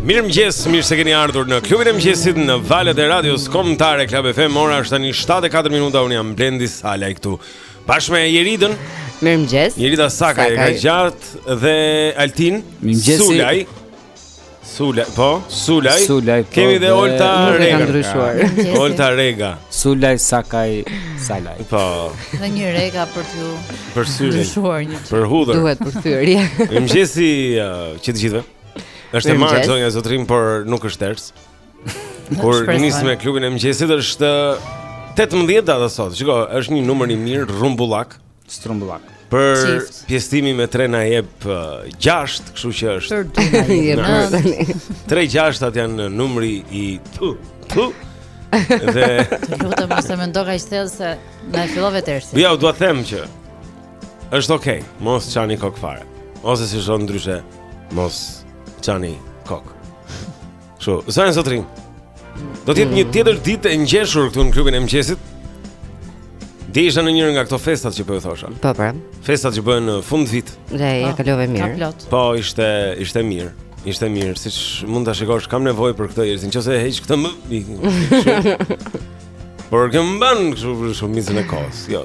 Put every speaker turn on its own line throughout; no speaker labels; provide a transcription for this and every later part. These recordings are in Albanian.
Mirë mëngjes, mirë se keni ardhur në klubin e mëngjesit në valët e radios Kombëtare Club FM Ora është tani 7 e 4 minuta, unë jam Blendi Salaj këtu Bashkë me Jeridën
Mirë mëngjes
Jerida Sakaj, Sakaj. e ka
të
qartë dhe Altin
Mirë
Sulaj Sulaj, po, Sulaj
Sulaj, po
Kemi dhe Olta Rega Olta Rega
Sulaj, Sakaj, Salaj
Po
Dhe një Rega për të
Për
syri
Për hudër
Duhet për syri
Mirë mëngjesi uh, që të gjithve Është e marrë zonja Zotrim, por nuk është ters.
Por
nis me klubin e mëngjesit është 18 data sot. Shiko, është një numër i mirë rrumbullak,
strumbullak.
Për pjestimi me 3 na jep 6, kështu që është.
Për
2
3 6 atë janë numri i tu. Tu. Dhe
lutem mos e mendo kaq thellë se na fillove
tersi. Jo, dua të them që Është okay, mos çani kokë fare. Ose si i thonë ndryshe, mos çani kokë. Kështu, zonja zotërinj. Do të jetë një tjetër ditë e ngjeshur këtu në klubin e mëngjesit. Dhe isha në njërë nga këto festat që po e thosha.
Po pra.
Festat që bëhen në fundvit.
Dhe ja po,
kalove
mirë.
Po ishte ishte mirë. Ishte mirë, siç mund ta shikosh, kam nevojë për këtë jerin, nëse e heq këtë më. Por që mban kështu për shumicën e kohës, jo.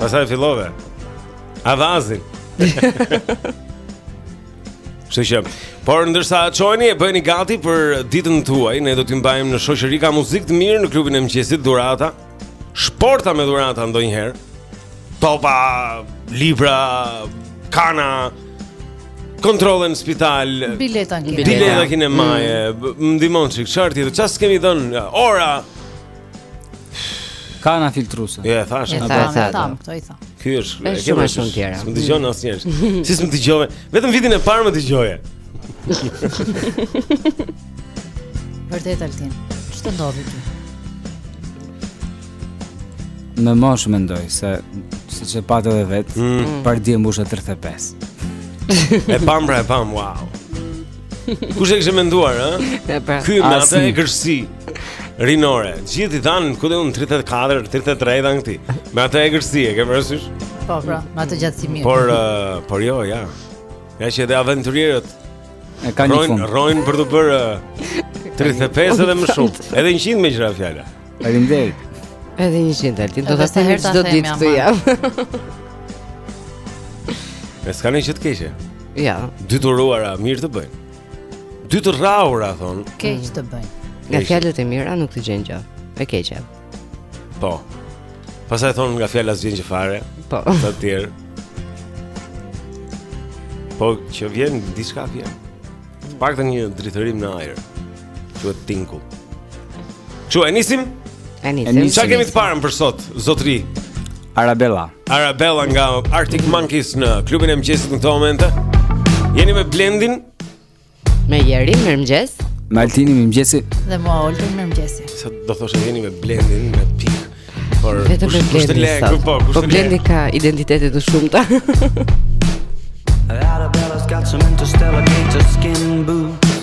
Pastaj
fillove avazin Kështu që Por ndërsa çoheni e bëheni gati për ditën tuaj Ne do t'ju mbajmë në shoqëri ka muzikë të mirë në klubin e mëngjesit Dhurata Shporta me dhurata ndonjëherë Topa, libra, kana Kontrolle në spital
Bileta në kinema
Bileta në kinema Më ndihmon çik çfarë tjetër Ça s'kemi dhënë Ora
Kana filtruese.
Jo, e thashë,
e thashë. Këto i tha.
Ky është, e kemi
shumë të tjera.
S'më dëgjon asnjëherë. Si s'më dëgjove? Vetëm vitin e parë më dëgjoje.
Vërtet Altin. Ç'të ndodhi ty?
Nga mosha mendoj se siç e patë edhe vetë,
mm.
mm. pardje mbusha 35.
e pamë pra e pamë, wow. Kush e kishte menduar, ë?
Pra.
Ky me atë egërsi. Rinore, gjithë i dhanë, ku dhe unë 34, 33 dhanë këtij Me atë egërsi, e ke parasysh?
Po, pra, me atë gjatësi mirë
Por, uh, por jo, ja Ja që edhe aventurierët
E ka një fund
Rojnë për të bërë uh, 35 dhe më shumë Edhe njëqind meqë ra fjala
E rinë dhe
Edhe njëqind, Altin, do ta themi çdo ditë këtë javë
E s'ka gjë të keqe
Ja
Dy të uruara, mirë të bëjnë Dy të rrahura thon.
Keq të bëj.
Nga fjalët e mira nuk të gjen gjë. E keqja.
Po. Pastaj thon nga fjala s'gjen gjë fare.
Po.
Të tjerë. Po që vjen diçka vjen. Të paktën një dridhërim në ajër. Quhet tinkull. Shu e nisim?
E nisim.
Çfarë kemi të parën për sot, zotëri?
Arabella.
Arabella nga Arctic Monkeys në klubin e mëngjesit në këto momente. Jeni me Blendin?
Me Thierry, mirëmëngjes.
Me Altinin, mirëmëngjesi.
Dhe mua Oltën, mirëmëngjesi.
Sa do të thoshe jeni me Blendin, me pikë. Por
vetëm me
Blendin.
Kushtë
le, po, kushtë le.
Po Blendi ka identitete të shumta.
Arabella's got some interstellar gator skin boots.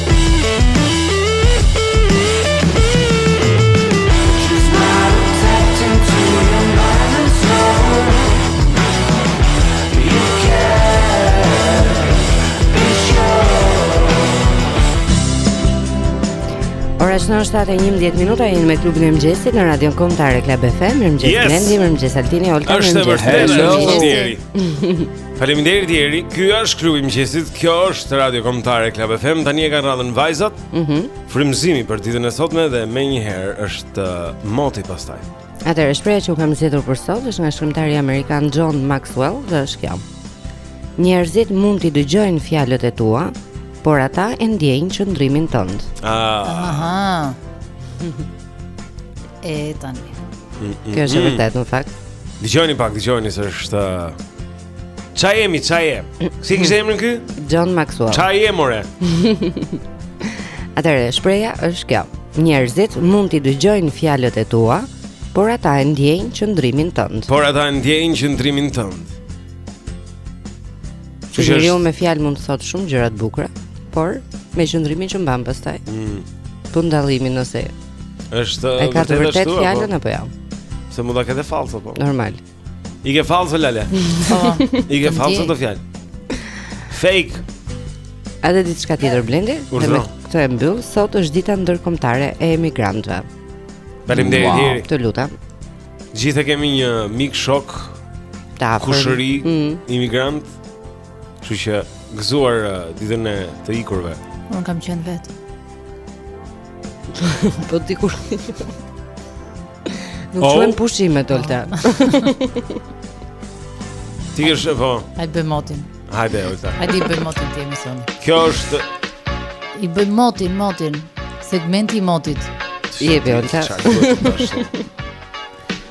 në 7:11 minuta jeni me klubin e mëngjesit në Radion Kombëtare Club FM. Mirëmëngjes Blendi, mirëmëngjes Altini, Olta.
Është vërtet
e
vërtetë. Faleminderit Thierry. Ky është klubi i mëngjesit. Kjo është Radio Kombëtare Club FM. Tani e kanë radhën vajzat. Mhm. Mm Frymëzimi për ditën e sotme dhe menjëherë është uh, moti pastaj.
Atëherë shprehja që u kam zgjedhur për sot është nga shkrimtari amerikan John Maxwell dhe është kjo. Njerëzit mund t'i dëgjojnë fjalët e tua, por ata e ndjejnë qëndrimin tënd.
Ah.
Aha. E tani.
Mm, mm, Kjo është e mm. vërtetë në fakt.
Dëgjoni pak, dëgjoni se është Ça jemi, ça je? Si e kishte emrin ky?
John Maxwell.
Ça je more?
Atëherë, shprehja është kjo. Njerëzit mund t'i dëgjojnë fjalët e tua, por ata e ndjejnë qëndrimin tënd.
Por ata e ndjejnë qëndrimin tënd.
Që
është...
jo me fjalë mund të thotë shumë gjëra të bukura, por me qëndrimin që mban pastaj.
Mm.
Kupton dallimin nëse e ka
vërtet
fjalën
apo
jo?
Se mund ta ketë fallco po.
Normal.
I ke fallco Lale.
Po.
I ke
fallco
ato fjalë. Fake.
A dhe diçka tjetër Blendi Dhe me këtë e mbyll Sot është dita ndërkombëtare e emigrantëve
Balim dhe
wow.
e
Të lutem
Gjithë kemi një mik shok Kushëri
mm.
Emigrant Kështu që gëzuar uh, ditën e të ikurve.
Unë kam qenë vetë.
po ti kur Nuk
oh.
quhen pushime, Olta
Ti kështë, po
Hajt bëjmë motin
Hajde, Olta
Hajde bëjmë motin ti emision
Kjo është
I bëjmë motin, motin Segmenti i motit E
bëjmë, Olta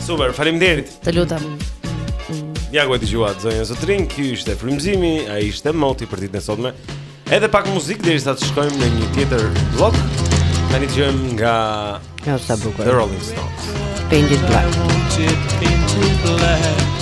Super, faleminderit.
Të lutem.
Ja ku e dëgjuat zonja zotërinj, ky ishte frymëzimi, ai ishte moti për ditën e sotme. Edhe pak muzikë derisa të shkojmë në një tjetër blok. Tani dëgjojmë nga
Kjo është
e
bukur.
The Rolling Stones. Paint It Black.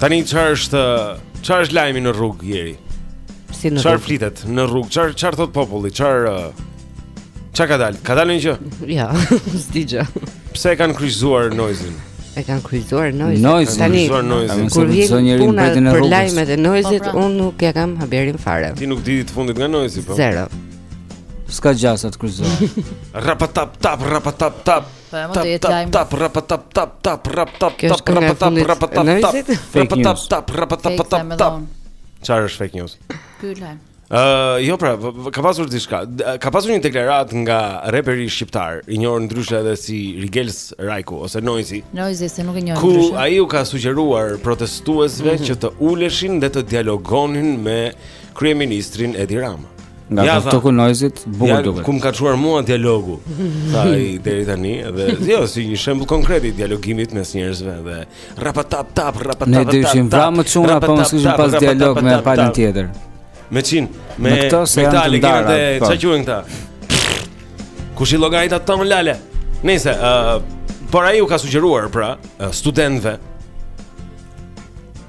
Tani çfarë është çfarë është lajmi në rrugë Jeri?
Si në rrugë?
Çfarë flitet në rrugë? Çfarë çfarë thot populli? Çfarë Çka ka dalë? Ka dalë një gjë?
Ja, s'di gjë.
Pse e kanë kryqëzuar Noizin?
E kanë kryqëzuar Noizin.
Noizin,
tani
Noizin.
Kur vjen puna për lajmet e Noizit,
po, pra.
unë nuk ja kam haberin fare.
Ti nuk di të fundit nga Noizi, po?
Zero.
S'ka gjasa të kryqëzuar.
Rapatap tap, rapatap tap.
Po e mund të jetë lajm.
Tap rap tap tap tap
rap
tap tap
rap
tap
rap
tap
tap rap
tap
tap
rap
tap
tap tap.
Çfarë është fake news?
Ky lajm.
Ë, jo pra, ka pasur diçka. Ka pasur një deklaratë nga reperi shqiptar, i njohur ndryshe edhe si Rigels Rajku ose Noizi.
Noizi se nuk e
njohim
ndryshe.
Ku ai u ka sugjeruar protestuesve mhm. që të uleshin dhe të dialogonin me kryeministrin Edi Rama.
Nga
ja, këto
të Noizit, bukur
ja,
duket.
Ja, ku më ka çuar mua dialogu. Tha ai deri tani dhe jo, si një shembull konkret i dialogimit mes njerëzve dhe rapa tap tap
rapa
tap
tap. Ne
do
ishim vrarë çuna po mos kishim pas dialog me palën tjetër.
Me çin, me
me
këta
legjenda
e
po.
çfarë quhen këta? Kush i llogarit ata lale? Nëse ë uh, por ai u ka sugjeruar pra uh, studentëve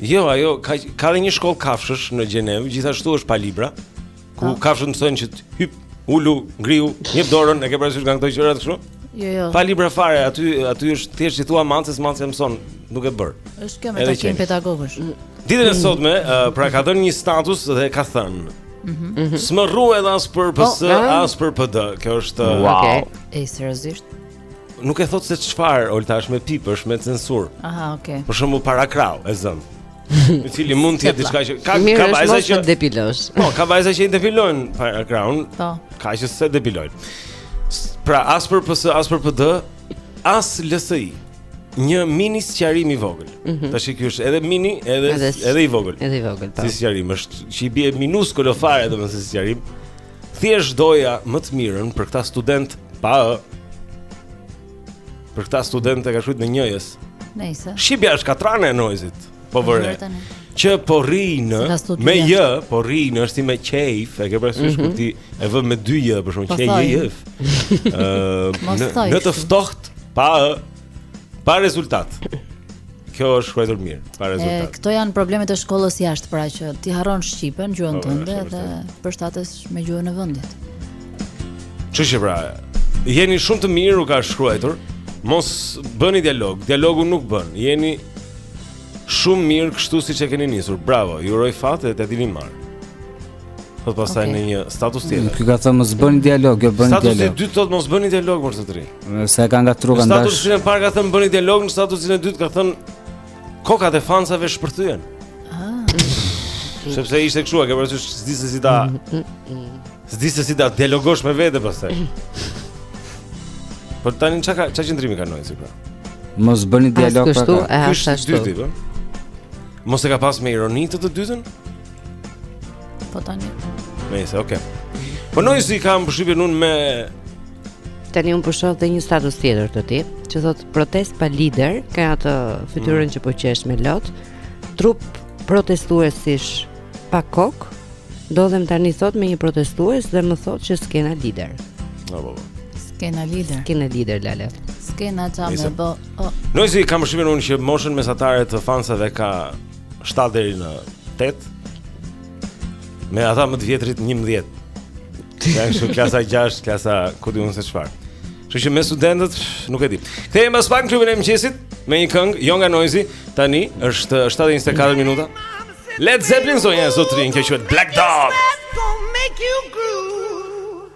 Jo, ajo ka ka dhe një shkollë kafshësh në Gjenevë, gjithashtu është pa libra, ku
ah.
kafshët mësojnë që të hyp, ulu, ngriu, jep dorën, e ke parasysh kanë këto gjëra kështu?
Jo, jo.
Pa libra fare, aty aty është thjesht i thua maces, macja mëson, nuk e bër.
Është kjo me takim pedagogësh.
Ditën e sotme, uh, pra ka dhënë një status dhe ka thënë Mm -hmm. S'më rruhet as për PS,
oh,
as për PD Kjo është...
Wow.
Okay.
E, seriozisht?
Nuk e thot se çfarë, Olta, është me pip, është me censurë.
Aha, okay.
Për shembull parakrahu e zëmë. I cili mund të jetë diçka që ka ka vajza që
depilosh.
Po, ka vajza që i depilojnë parakrahun.
Po.
Ka që s'e depilojnë. Pra, as për PS, as për PD, as LSI. Një mini sqarim i vogël. Mm -hmm. Tash ky është edhe mini, edhe
edhe,
edhe i vogël.
Edhe i vogël, po.
Si sqarim është, që i bie minuskolo fare domethënë si sqarim. Thjesht doja më të mirën për këta student pa ë. Për këta student e ka shkruajtur në njëjës.
Nëse.
Shqipja është katrane e Noizit. Po
vë re.
Që po
rrijn
me j, po rrijn është si me qejf, e ke parasysh mm -hmm. ti e vë me dy j, për shkak të qejf.
Ëh,
në të ftohtë pa ë. Pa rezultat. Kjo është shkruajtur mirë, pa rezultat.
Këto janë problemet e shkollës jashtë, pra që ti harron shqipen, gjuhën
po,
tënde dhe përshtatesh me gjuhën e vendit.
Kështu që pra, jeni shumë të mirë u ka shkruajtur. Mos bëni dialog, dialogu nuk bën. Jeni shumë mirë kështu siç e keni nisur. Bravo, ju uroj fat dhe të dilni mirë. Thot pastaj
okay.
në një status tjetër.
Ky ka thënë mos bëni dialog, jo bëni dialog.
Statusi i dytë thot mos bëni dialog për të tri.
Nëse e ka nga
truka
ndash.
Në statusin e parë ka thënë bëni dialog, në statusin e dytë ka thënë kokat e fansave shpërthyen.
Ah.
Sepse ishte kështu, e ke parasysh s'di se si ta s'di se si ta dialogosh me vete pastaj. Por tani çka çka qëndrimi ka Noizy sikur.
Mos bëni dialog për
këtë.
Kështu,
e ashtu.
Mos e ka pas me ironi të të dytën?
Po tani.
Nëse, okay. Po Noizy kam përshtypjen unë me
tani un po shoh edhe një status tjetër të tij, që thotë protestë pa lider, ka atë fytyrën mm. që po qesh me lotë, trup protestuesish pa kokë, ndodhem tani sot me një protestues dhe më thotë që s'kena lider.
Po po.
S'kena lider.
S'kena lider Lale.
S'kena çamë, po.
Noizy kam përshtypjen unë që moshën mesatare të fansave ka 7 deri në 8. Me ata më të vjetrit 11. Ja, kështu klasa 6, klasa ku di unë se çfarë. Kështu që me studentët nuk e di. Kthehemi pas pak në klubin e mëngjesit me një këngë jo nga Noizy. Tani është 7:24 minuta. Led Zeppelin zonja zotërinj, kjo quhet Black Dog.
Let's go make you
groove.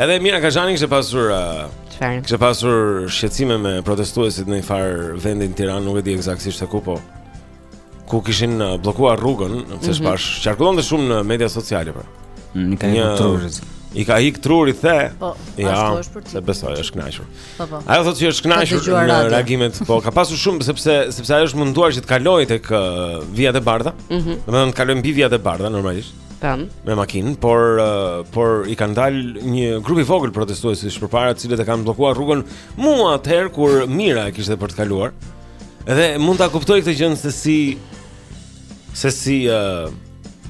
Edhe Mira Kazhani kishte pasur
çfarë?
Kishte pasur shqetësime me protestuesit në njëfarë vendi në Tiranë, nuk e di ekzaktësisht se ku po. Ku kishin bllokuar rrugën, sepse mm -hmm. pashë qarkullon shumë në media sociale pra.
Mm, I
ka
ik truri.
I ka ik truri the.
Po,
ja,
ashtu është për ti.
S'e besoj, është kënaqur.
Po po.
Ajo thotë se është kënaqur në reagimet, po ka pasur shumë sepse sepse ajo është munduar që të kalojë tek uh, vijat e bardha. Mm -hmm. Domethënë të kalojë mbi vijat e bardha normalisht.
Tam.
Me makinë, por uh, por i kanë dal një grup i vogël protestuesish përpara të cilët e kanë bllokuar rrugën mu atëherë kur Mira e kishte për të kaluar. Edhe mund ta kuptoj këtë gjë se si se si uh,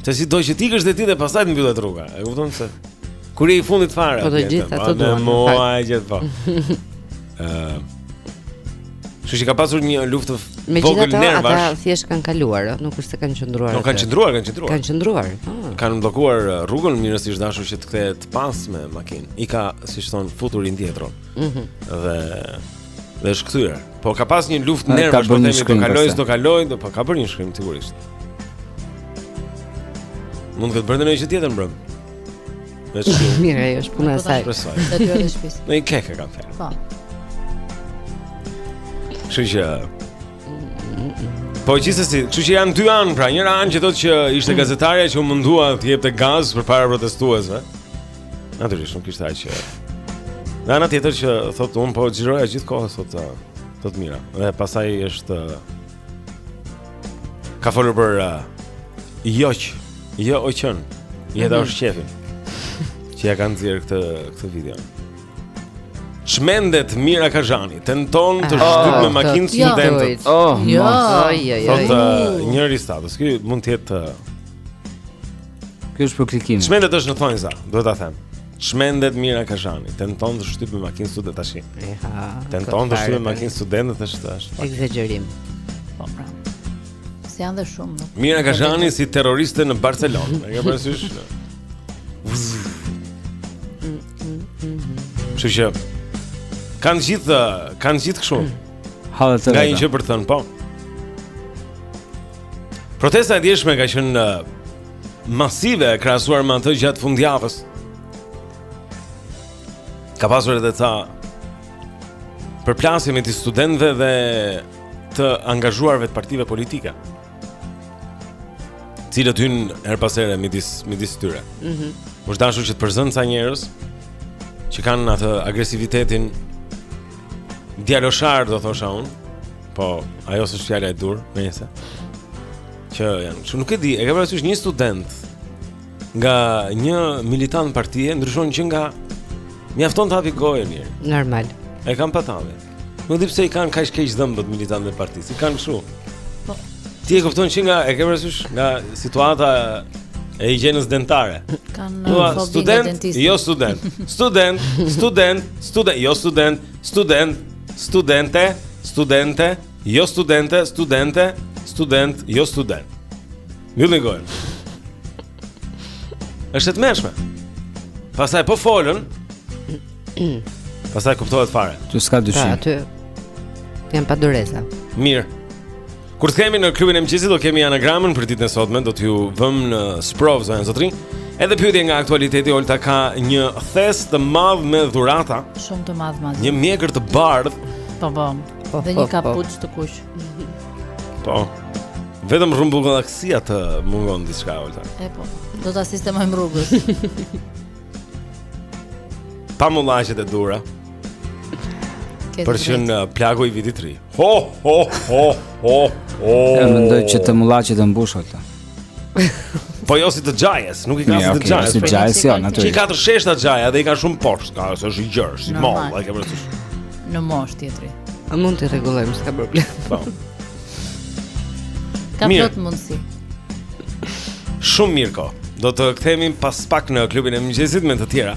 se si do që të ikësh dhe ti dhe pastaj të mbyllet rruga. E kupton se kur je i fundit fare.
Po të gjitha
të
duan. Po
mua e gjithë po. Ëh. Kështu që ka pasur një luftë e vogël nervash.
Megjithatë, ata thjesht kanë kaluar, nuk është se kanë qëndruar.
Nuk kanë qëndruar, kanë qëndruar.
Kanë qëndruar. Ah.
Kanë bllokuar uh, rrugën Mirës i është dashur që të kthehet pas me makinë. I ka, siç thonë, futur indietro.
Mhm.
Mm dhe dhe është kthyer. Po ka pas një luftë nervash, po themi do kaloj, do kaloj, do po ka bërë një shkrim sigurisht. Mund të bëhet ndonjë gjë tjetër mbrëm. Veç që
Mirë, ajo është puna e saj.
Shpresoj.
Do të jesh
pis. Ne ke ke kafe.
Po.
Kështu që. Po gjithsesi, kështu që janë dy anë, pra njëra anë që thotë që ishte mm. gazetarja që u mundua të jepte gaz përpara protestuesve. Natyrisht nuk kishte aq. Dhe ana tjetër që thotë unë po xhiroja gjithë kohës thotë thotë Mira. Dhe pastaj është Ka folur për uh, JOQ, JOQ-un. Jeta mm -hmm. është qejf. Që e kanë nxjerrë këtë këtë video. Çmendet Mira Kazhani, tenton të
ah.
shtypë me makinë
jo.
studentët.
Oh,
jo,
jo, jo. jo.
Sot uh, njëri status, ky mund të jetë uh,
Ky është për klikimin.
Çmendet është në thonjëza, duhet ta them. Çmendet Mira Kazhani, tenton të shtypë me makinë studentët tash.
Eha.
Tenton të shtypë me makinë studentët tash tash.
Ekzagjerim.
Po pra. Se janë dhe shumë. Nuk.
Mira Kazhani si terroriste në Barcelonë. E ke parasysh? Kështu që kanë gjithë kanë gjithë kështu.
Hallë të.
Ka një gjë për të thënë, po. Protesta e djeshme ka qenë masive e krahasuar me atë gjatë fundjavës. Ka pasur edhe ca përplasje midis studentëve dhe të angazhuarve të partive politike. Të cilët hynë herë pas here midis midis tyre. Mhm. Mm Është dashur që të përzënë ca njerëz që kanë atë agresivitetin djaloshar do thosha unë. Po, ajo s'është fjala e duhur, më njëse. Që janë, që nuk e di, e ke parasysh një student nga një militant partie ndryshon që nga mjafton të hapi gojën, mirë.
Normal.
E kanë patallë. Nuk di pse i kanë kaq keq dhëmbët militantët e partisë. I kanë kështu.
Po.
Ti e kupton që nga e ke parasysh nga situata e higjienës dentare.
Kan
uh,
po, po,
student, jo student. Student, student, student, jo student, student, studente, studente. Jo studente, studente, student, jo student. Mbyllni gojën. Është e tmerrshme. Pastaj po folën. Pastaj kuptohet fare.
Jo s'ka dyshim.
Pra aty janë pa dureza.
Mirë. Kur të kthehemi në Klubin e mëngjesit do kemi anagramën për ditën e sotme, do t'ju vëmë në sprovë zonja e zotërinj. Edhe pyetje nga aktualiteti Olta ka një thes të madh me dhurata.
Shumë të madh madh.
Një mjekër të bardhë.
Po po. Dhe një kapuç të kuq.
Po. Vetëm rrumbull galaxia të mungon diçka Olta.
E po. Do ta sistemojmë rrugës.
Pa mullaqet e
duhura
Për që në uh, plaku i Vitit të Ri Ho, ho, ho, ho, ho
E mendoj që të mullaqet t'i mbush, Olta
Po jo si të xhajes, nuk i ka si të xhajes.
Si xhajes jo, natyrisht.
Ti katër sheshta xhaja dhe i ka shumë poshtë, kurse është i gjerë, si mollë, ai ka bërë.
Në moshë tjetër.
A mund të rregullojmë, s'ka problem.
Po.
Ka plot mundësi.
Shumë mirë. Ok. Do të kthehemi pas pak në klubin e mëngjesit me të tjera.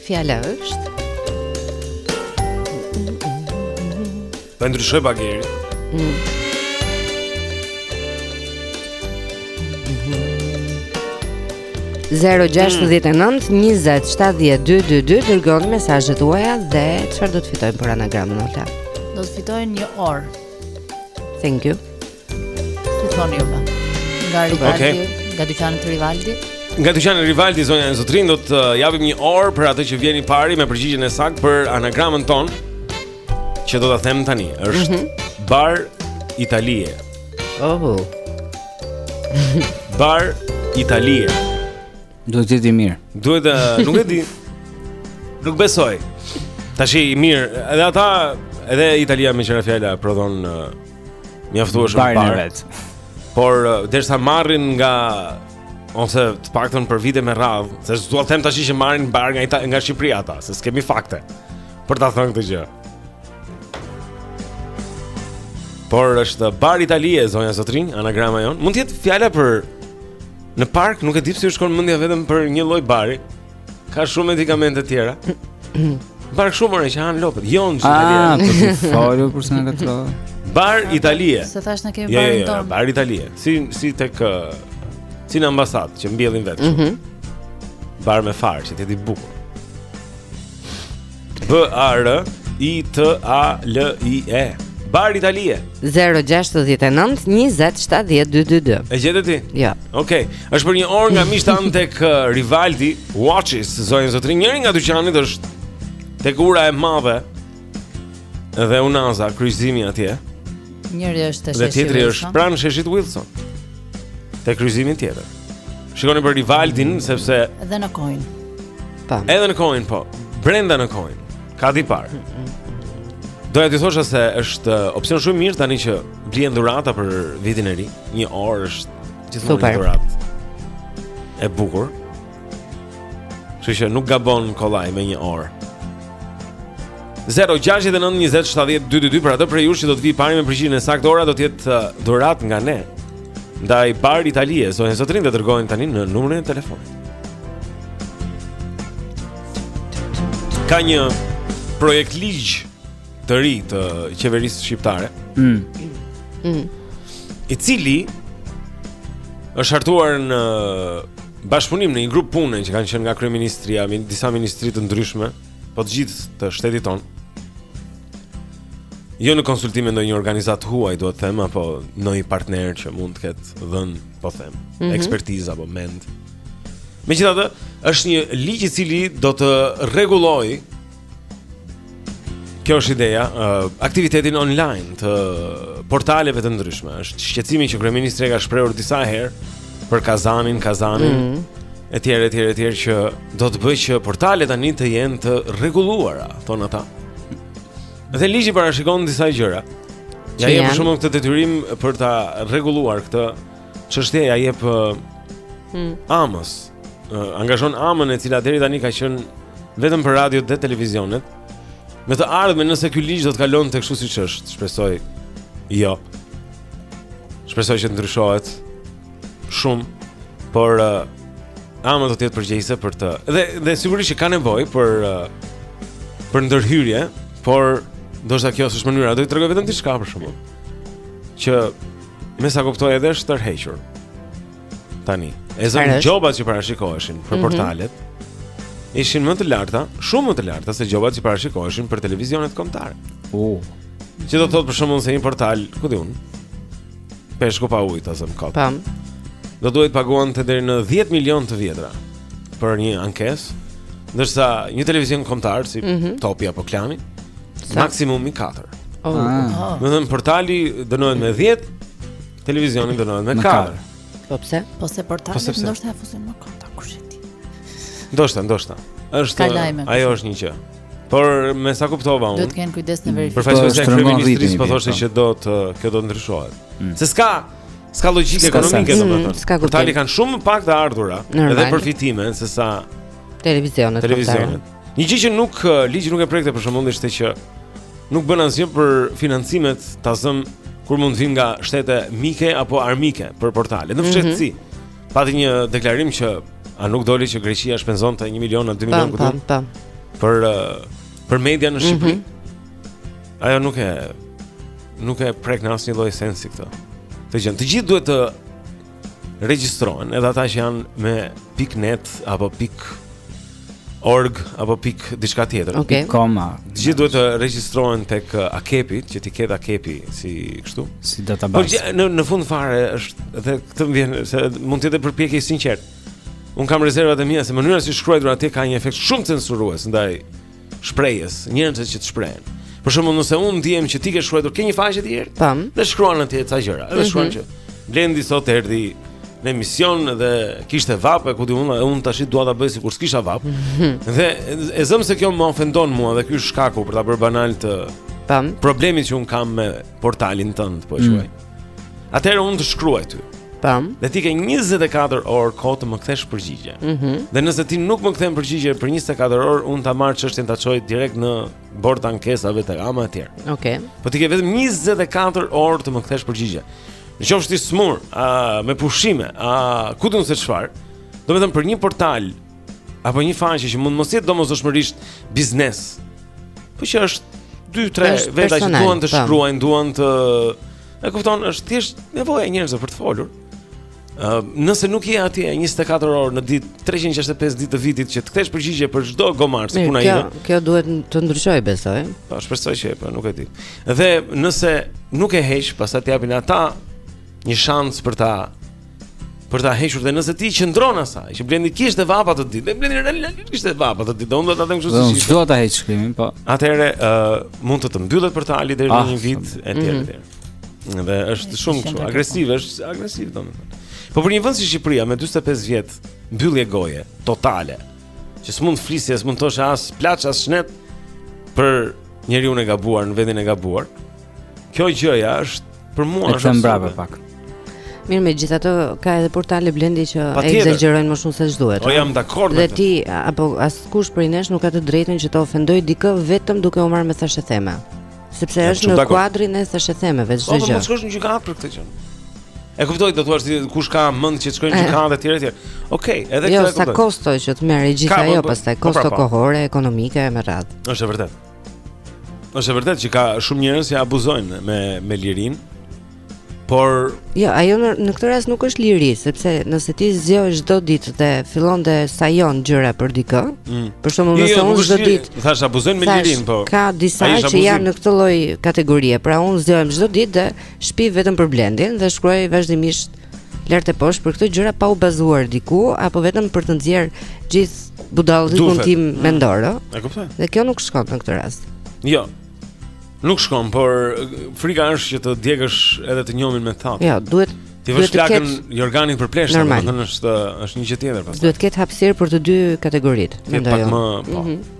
Fjala është Ta ndryshoj pak herë mm. Zero gjashtëdhjetë e
nëntë
Njëzet shtatëdhjetë dy dy dy Dërgoni mesazhet tuaja Dhe çfarë do të fitojnë për anagramën ata
Do të fitojnë një orë
Thank you
Toni Jova. Nga Rivaldi,
okay.
nga dyqani i Rivaldi.
Nga dyqani i Rivaldi zonja e zotërinj do të uh, japim një orë për atë që vjen i pari me përgjigjen e saktë për anagramën tonë që do ta them tani. Është mm -hmm. Bar Italie.
Oh.
bar Italie.
Duhet të jetë i mirë.
Duhet të, uh, nuk e di. Nuk besoj. Tashi i mirë, edhe ata, edhe Italia me që ra fjala prodhon uh, mjaftueshëm
bar.
Bar
vetë.
Por uh, derisa marrin nga ose të paktën për vite me radhë, se s'dua të them tashi që marrin bar nga ita, nga Shqipëria ata, se s'kemi fakte për ta thënë këtë gjë. Por është bar Italie zonja zotërinj, anagrama jonë. Mund të jetë fjala për në park, nuk e di pse ju shkon mendja vetëm për një lloj bari. Ka shumë medikamente të tjera. Bar more që han lopët. Jonxhë
tani.
Ah,
po ti folu për sa nga to.
Bar Italie.
Se thashë ne kemi barin tonë.
Bar Italie. Si si tek si në ambasadë që mbjellin vetë.
Mhm.
Bar me farë, që të jetë i bukur. B A R I T A L I E. Bar Italie.
069 20 70 222.
E gjete ti?
Jo.
Okej. Okay. Është për një orë nga miqtë tanë tek uh, Rivaldi Watches, zonja e zotërinj. Njëri nga dyqanet është tek ura e madhe dhe Unaza, kryqëzimi atje.
Njëri është te Sheshi.
Dhe
tjetri
është pranë Sheshit Wilson. Te kryqëzimi tjetër. Shikoni për Rivaldin mm. sepse
edhe në Coin.
Po.
Edhe në Coin po. Brenda në Coin. Kati i parë. Mm, mm, mm. Doja të thosha se është uh, opsion shumë i mirë tani që blihen dhurata për vitin e ri. Një orë është gjithmonë një dhuratë. E bukur. Kështu që nuk gabon kollaj me një orë. 0692070222 për atë prej jush që do të vijë i pari me përgjigjen e saktë ora do të jetë uh, dhuratë nga ne. Ndaj Bar Italia, zonjën, zotrin dhe të dërgojnë tani në numrin e telefonit. Ka një projektligj të ri të qeverisë shqiptare.
Mm. Mm.
I cili është hartuar në Bashkëpunim në një grup pune që kanë qenë nga kryeministria, disa ministri të ndryshme, po të gjithë të shtetit tonë. Jo në konsultim me ndonjë organizatë të huaj, duhet thënë, apo ndonjë partner që mund të ketë dhënë, po them, mm -hmm. ekspertizë apo mend. Megjithatë, është një ligj i cili do të rregullojë Kjo është ideja, uh, aktivitetin online të portaleve të ndryshme. Është shqetësimi që kryeministri ka shprehur disa herë për Kazanin, Kazanin. Mm -hmm etj etj etj që do të bëjë që portalet tani të jenë të rregulluara, thonë ata. Dhe ligji parashikon disa gjëra.
Ia
jep për shembull këtë detyrim për ta rregulluar këtë çështje, ia jep hmm. AMA-s, angazhon AMA-n e cila deri tani ka qenë vetëm për radiot dhe televizionet. Në të ardhmen nëse ky ligj do të kalonte kështu siç është, shpresoj jo. Shpresoj që të ndryshohet shumë, por uh, AMA do të jetë përgjegjëse për të. Dhe dhe sigurisht që ka nevojë për uh, për ndërhyrje, por ndoshta kjo s'është mënyra, do të tregoj vetëm diçka për shembull. Që me sa kuptoj edhe është tërhequr. Tani,
ta zëmë
gjobat që parashikoheshin për mm -hmm. portalet, ishin më të larta, shumë më të larta se gjobat që parashikoheshin për televizionet kombëtare.
Uh.
Që do të thotë për shembull se një portal, ku di unë, Peshku pa ujë, ta zëmë kot.
Pam.
Do duhej paguante deri në 10 milion të vjetra për një ankesë, ndërsa një televizion kombëtar, si mm -hmm. Topi apo Klani, maksimumi 4.
Oh.
Ah.
Domethënë portali dënohet me 10, Televizioni dënohet me katër.
Po pse?
Po se portali
po
ndoshta e fusin më kot ata kush e di.
Ndoshta, ndoshta. Është ajo është një gjë. Por me sa kuptova unë.
Do të kenë kujdes në
verifikim.
Përfaqësuesja
e
kryeministrisë po thoshte që do të kjo do të ndryshohet.
Mm.
Se s'ka s'ka
logjikë
ekonomike
mm, domethënë.
Portalet kanë shumë më pak të ardhura edhe përfitime sesa
televizionet.
Televizionet. Një gjë që nuk ligji nuk e prekte për shembull ishte që nuk bën asgjë për financimet ta zëmë kur mund të vijnë nga shtete mike apo armike për portale. Në fshehtësi. Mm -hmm. Pati një deklarim që a nuk doli që Greqia shpenzonte 1 milion a 2
milionë
këtu.
Po, po.
Për për media në Shqipëri. Mm -hmm. Ajo nuk e nuk e prek në asnjë lloj sensi këtë. Të gjën, të gjithë duhet të regjistrohen edhe ata që janë me.net apo.org apo pik diçka tjetër.
Okay.
Pik.com. Gjithë duhet të regjistrohen tek uh, AKEP-i, që t'i ketë AKEP-i si kështu,
si database.
Po gjë, në në fund fare është dhe këtë më vjen se mund të jetë përpjekje e sinqertë. Unë kam rezervat e mia se mënyra si është shkruajtur atje ka një efekt shumë censurues ndaj shprehjes së njerëzve që të shprehen. Për shembull, nëse unë ndihem që ti ke shkruar, ke një faqe tënden?
Tamam.
Dhe shkruan atje ca gjëra. Edhe shkruan mm -hmm. që Blendi sot erdhi në emision dhe kishte vapë e ku di unë, unë tash dua ta bëj sikur s'kisha vapë. Mm -hmm. Dhe e zëm se kjo më ofendon mua dhe ky është shkaku për ta bërë banal të...
Tamam.
Problemin që un kam me portalin tënd, po e mhm. quaj. Mm -hmm. Atëherë unë të shkruaj ty.
Tamam.
Dhe ti ke 24 orë kohë të më kthesh përgjigje.
Mhm.
Mm dhe nëse ti nuk më kthen përgjigje për 24 orë, unë ta marr çështjen ta çoj direkt në bord ankesave te AMA etj.
Okej. Okay.
Po ti ke vetëm 24 orë të më kthesh përgjigje. Në qofsh ti sëmurë, a me pushime, a ku di unë se çfarë? Domethënë për një portal apo një faqe që mund të mos jetë domosdoshmërisht biznes. Por që është 2-3 veta që duan të
po.
shkruajnë, duan të e kupton, është thjesht nevoja e njerëzve për të folur. Uh, nëse nuk je atje 24 orë në ditë, 365 ditë të vitit që të kthesh përgjigje për çdo gomar si puna ime.
Kjo, kjo duhet të ndryshojë besoj.
Po shpresoj që po nuk e di. Dhe nëse nuk e heq, pastaj të japin ata një shans për ta për ta hequr dhe nëse ti i qëndron asaj, që Blendi kishte vapë atë ditë, Blendi realisht kishte vapë atë ditë, unë do ta them kështu si
ishte. S'do ta heq shkrimin, po.
Atëherë, ë, uh, mund të të mbyllet portali deri në
ah,
një vit etj etj. Mm -hmm. Dhe është shumë kështu, agresiv, është agresiv domethënë. Po për një vend si Shqipëria me 45 vjet mbyllje goje totale, që s'mund të flisje, s'mund të thoshe as plaç as shnet për njeriun e gabuar në vendin e gabuar. Kjo gjëja është për mua
është. Është
mbrapa
pak.
Mirë, megjithatë ka edhe portale Blendi që
e
ekzagjerojnë më shumë se ç'duhet. Po
jam dakord.
Dhe ti apo askush prej nesh nuk ka të drejtën që të ofendojë dikë vetëm duke u marrë me thashetheme. Sepse është në kuadrin e thashethemeve çdo
po, po,
gjë.
Po mund të shkosh në gjykatë për këtë gjë. E kuptoj do thuash se kush ka mend që të shkojë në gjykatë etj etj. Okej, edhe
jo,
këtë e kuptoj.
Jo, sa kosto që të merr gjithë ajo
po,
pastaj kosto kohore, ekonomike e me radhë.
Është e vërtetë. Është e vërtetë që ka shumë njerëz që abuzojnë me me lirinë. Por
jo, ajo në, në këtë rast nuk është liri, sepse nëse ti zgjohesh çdo ditë dhe fillon e sajon gjëra për dikë,
mm.
për shembull
jo, jo, nëse
unë çdo ditë,
thashë abuzojnë me lirinë, po.
Ka disa që janë në këtë lloj kategorie. Pra unë zgjohem çdo ditë dhe shpif vetëm për Blendin dhe shkruaj vazhdimisht lart e poshtë për këto gjëra pa u bazuar diku apo vetëm për të nxjerr gjithë budallikun tim
mm.
mendor, ëh.
E kuptoj.
Dhe kjo nuk shkon në këtë rast.
Jo. Nuk shkon, por frika është që të djegësh edhe të njomin me thatë.
Jo, duhet
T'i vësh
flakën
jorganit për
pleshtë,
domethënë është është një gjë tjetër pastaj.
Duhet të ketë hapësirë për të dy kategoritë, mendoj.
Pak më, po. Mm -hmm.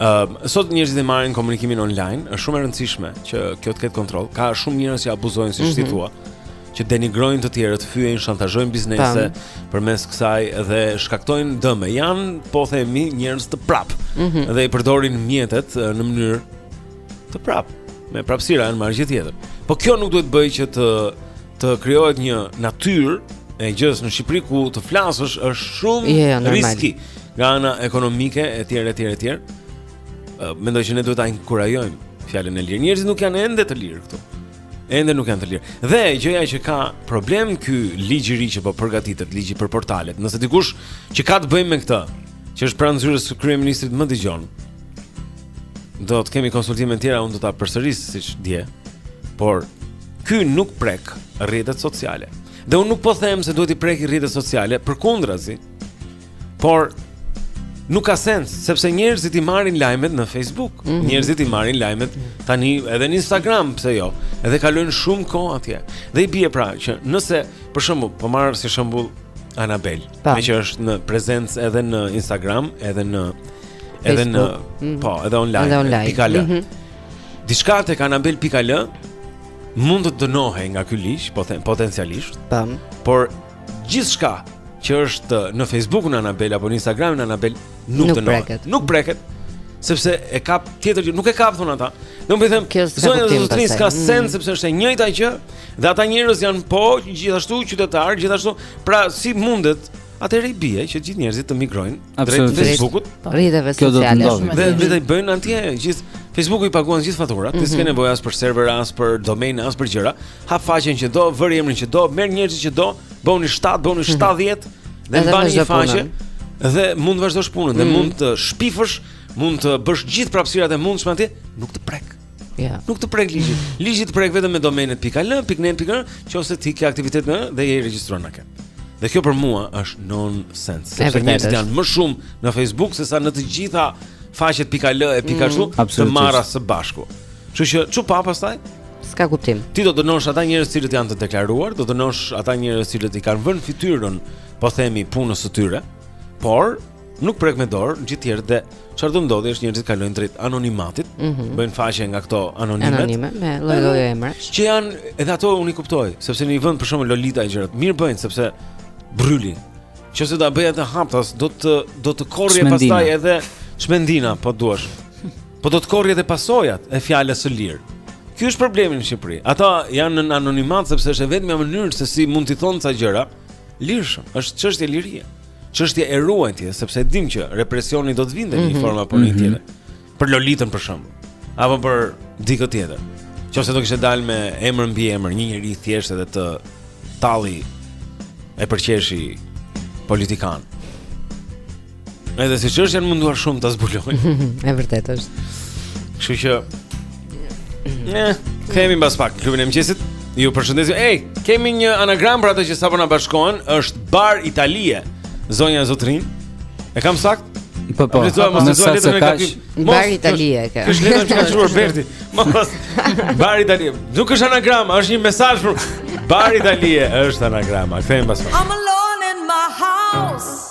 Ëm, uh, sot njerëzit e marrin komunikimin online, është shumë e rëndësishme që kjo të ketë kontroll. Ka shumë njerëz që abuzojnë siç
mm -hmm.
ti mhm. thua, që denigrojnë të tjerët, fyejnë, shantazhojnë biznese përmes kësaj dhe shkaktojnë dëme. Janë, po themi, njerëz të prapë.
Mm -hmm.
Dhe i përdorin mjetet në mënyrë Të prapë, me prapësira janë marrë gjë tjetër. Po kjo nuk duhet të bëjë që të të krijohet një natyrë e gjësë në Shqipëri ku të flasësh është shumë
jo, jo,
riski nga ana ekonomike etj etj etj. Mendoj që ne duhet ta inkurajojmë fjalën e lirë. Njerëzit nuk janë ende të lirë këtu. Ende nuk janë të lirë. Dhe gjëja që ka problem ky ligj i ri që po përgatitet, ligji për portalet. Nëse dikush që ka të bëjë me këtë, që është pranë zyrës së kryeministrit më dëgjon. Do të kemi konsultime të tjera, unë do ta përsëris si dje. Por ky nuk prek rrjetet sociale. Dhe unë nuk po them se duhet t'i prekë rrjetet sociale, përkundrazi. Por nuk ka sens sepse njerëzit i marrin lajmet në Facebook,
mm -hmm.
njerëzit i marrin lajmet tani edhe në Instagram, pse jo? Edhe kalojnë shumë kohë atje. Dhe i bie pra që nëse për shembull, po marr si shembull Anabel. Po. Meqë është në prezencë edhe në Instagram, edhe në edhe në
mhm.
po, edhe online.
Edhe online.
Pika al.
Mhm.
Diçka tek Anabel pika al mund të dënohej nga ky ligj, po them potencialisht.
Tam.
Por gjithçka që është në Facebookun Anabel apo në Instagramin Anabel nuk,
nuk preket.
Nuk preket. Sepse e kap tjetër që nuk e kap thonë ata.
Domethënë,
zonja e
zotëri,
s'ka
mm.
sens sepse është e njëjta gjë dhe ata njerëz janë po gjithashtu qytetarë, gjithashtu, pra si mundet Atëherë i bie që gjithë njerëzit të migrojnë drejt Facebookut,
po. rrjeteve
sociale, shumë
dhe dhe të bëjnë atje gjithë Facebooku i paguan gjithë faturat, mm -hmm. ti mhm. s'ke nevojë as për server, as për domain, as për gjëra, hap faqen që do, vëri emrin që do, merr njerëzit që do, bëuni 7, bëuni 70 mhm.
dhe
mbani një faqe dhe mund të vazhdosh punën, dhe mhm. mund të shpifësh, mund të bësh gjithë prapësirat e mundshme atje, nuk të prek.
Ja.
Nuk të prek ligji. Ligji të prek vetëm me domenet.al,.net,.ru, nëse ti ke aktivitet në dhe je i regjistruar në këtë. Dhe kjo për mua është nonsense. Sepse njerëzit janë më shumë në Facebook se sa në të gjitha faqet.al e.ru mm. të marra së bashku. Kështu që ç'u pa pastaj?
S'ka kuptim.
Ti do dënosh ata njerëz që janë të deklaruar, do dënosh ata njerëz që i kanë vënë fytyrën, po themi punës së tyre, por nuk prek me dorë gjithë të tjerët dhe çfarë do ndodhë është njerëzit kalojnë drejt anonimatit, mm -hmm. bëjnë faqe nga këto anonime.
Anonime me lloj-lloj emrash.
Që janë edhe ato unë i kuptoj, sepse në një vend për shembull Lolita e gjërat mirë bëjnë sepse bryli. Që nëse ta bëje të haptas, do të do të korrje pastaj edhe çmendinë, po duash. Po do të korrje edhe pasojat e fjalës së lirë. Ky është problemi në Shqipëri. Ata janë në anonimat sepse është e vetmja mënyrë se si mund t'i thonë ca gjëra lirshëm. Është çështje lirie. Çështje e ruajtjes, sepse e dimë që represioni do të vinte në një mhm. formë apo në një tjetër. Për Lolitën për shembull, apo për dikë tjetër. Qofse do kishte dalë me emër mbiemër, një njeri i thjeshtë edhe të tallte e përqeshte politikanë. Edhe siç është janë munduar shumë të zbulojnë
E vërtetë është
Kështu që Ne kthehemi mbas pak në klubin e mëngjesit Ju përshëndesim Ej, kemi një anagram për atë që sapo na bashkohen është Bar Italia Zonja e zotërinj E kam saktë?
Po po.
Ne
duam
të
lexojmë
letrën e kapim.
Bar Italia
kjo. Është letra që ka shkruar Berti. Mos. Bar Italia. Nuk është anagram, është një mesazh për Bar Italia, është anagrama. Kthehemi pas.
I'm alone in my house.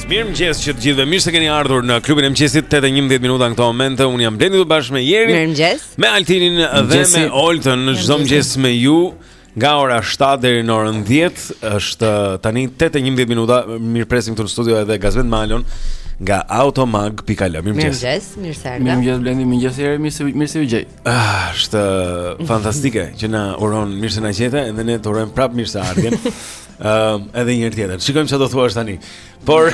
Mirëmëngjes që të gjithëve, mirë se keni ardhur në klubin e mëngjesit 8-11 minuta në këto momente Unë jam Blendi së bashku me Jerin
Mirëmëngjes
Me Altinin dhe me Oltën Në çdo mëngjes me ju Nga ora 7 deri në orën 10 është uh, tani 8-11 minuta Mirëpresim këtu në studio edhe Gazmend Malon Nga automag.al
Mirëmëngjes Mirëmëngjes
Mirëmëngjes Blendi Mirëmëngjes Jeri Mirë se ju gjej
ah, është uh, fantastike që na uron mirë se na gjete Edhe ne të urojmë prapë mirëseardhjen Ëm, uh, edhe një herë tjetër. Shikojmë çfarë do thuash tani. Por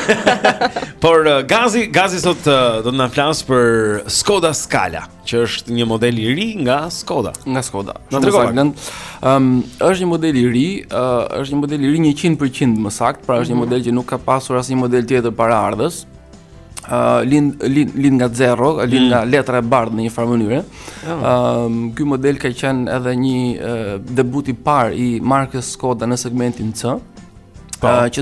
por uh, Gazi, Gazi sot uh, do të na flasë për Skoda Scala, që është një model i ri nga Skoda.
Nga Skoda.
Na
trego. Ëm, um, është një model i ri, uh, është një model i ri 100% më saktë, pra është një mhm. model që nuk ka pasur asnjë model tjetër paraardhës. uh, lind, lind, lind nga zero, lind mm. nga letra e bardhë në një farë mënyre. Ëm oh. uh, ky model ka qenë edhe një uh, debut i parë i markës Skoda në segmentin C. Uh, që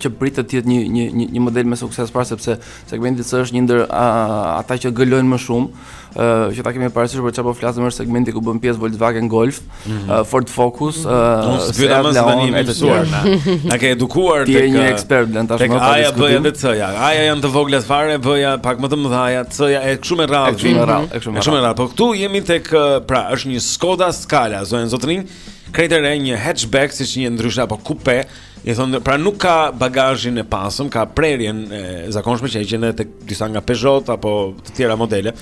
që pritet të jetë një një një model me sukses pra sepse segmenti C është një ndër uh, ata që gëlojnë më shumë. që ta kemi parasysh për çfarë po flasim është segmenti ku bën pjesë Volkswagen Golf, mm -hmm. uh, Ford Focus, ëh, uh,
mm -hmm. Seat Leon e të tjerë. Na ke edukuar
ti je një ekspert Blend tashmë pa diskutim.
A-ja, B-ja, vetë C-ja. A-ja janë të vogla fare, B-ja pak më të mëdha, C-ja e kështu me radhë.
Kështu me radhë, kështu me
radhë. Kështu me radhë. Po këtu jemi tek pra, është një Skoda Scala, zonja e zotërinj. Krejt e re, një hatchback siç njihet ndryshe apo coupe I thonë, pra nuk ka bagazhin e pasëm, ka prerjen e zakonshme që e gjen tek disa nga Peugeot apo të tjera modele.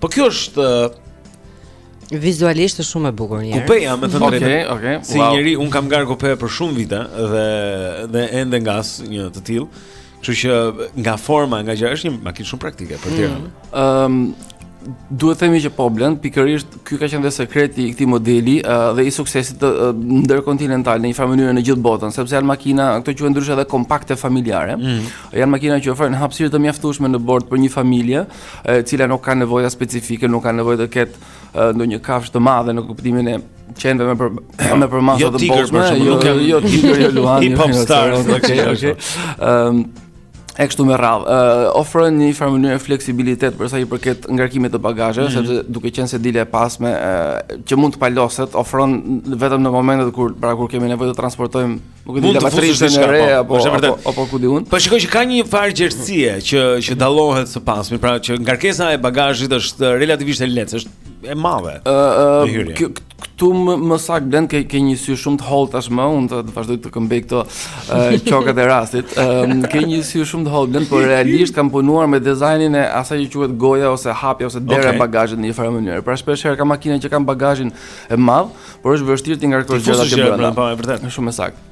Po kjo është
vizualisht është shumë e bukur një.
Kupeja, me thënë
të
drejtën.
Okej, okej.
Si
wow.
njeri unë kam ngar kupe për shumë vite dhe dhe ende ngas një të tillë. Kështu që nga forma, nga gjëra është një makinë shumë praktike për Tiranë. Mm.
Ëm duhet themi që po Blend, pikërisht ky ka qenë dhe sekreti i këtij modeli uh, dhe i suksesit uh, ndërkontinental në një farë mënyrë në gjithë botën, sepse janë makina, këto quhen ndryshe edhe kompakte familjare. Mm. Janë makina që ofrojnë hapësirë të mjaftueshme në bord për një familje, e cila nuk ka nevoja specifike, nuk ka nevojë të ketë ndonjë kafshë të madhe në kuptimin e qentë me për me përmasa
jo
të
botës,
jo,
nuk jam
jo tigër jo luan.
Hip hop star,
okay, okay. Ehm, e kështu me radhë, uh, ofron në një farë mënyrë fleksibilitet për sa i përket ngarkimit të bagazheve, mm -hmm. sepse duke qenë sedilja e pasme, uh, që mund të paloset, ofron vetëm në momentet kur, pra kur kemi nevojë të transportojmë Nuk e di lavatriçe në
diçka,
re,
po, është vërtet.
Apo, apo ku di unë?
Po shikoj që ka një farë gjerësie që që dallohet së pasmi, pra që ngarkesa e bagazhit është relativisht e lehtë, është e madhe.
Ëh, këtu më, më saktë Blend ke ke një sy shumë të hollë tashmë, unë do të vazhdoj të këmbej këto çokat e rastit. Ëh, ke një sy shumë të hollë Blend, por realisht kanë punuar me dizajnin e asaj që quhet goja ose hapja ose dera e bagazhit në një farë mënyrë. Pra shpesh herë ka makina që kanë bagazhin e madh, Por është vështirë t'i ngarkosh gjërat brenda.
Po, e vërtetë.
Është shumë saktë.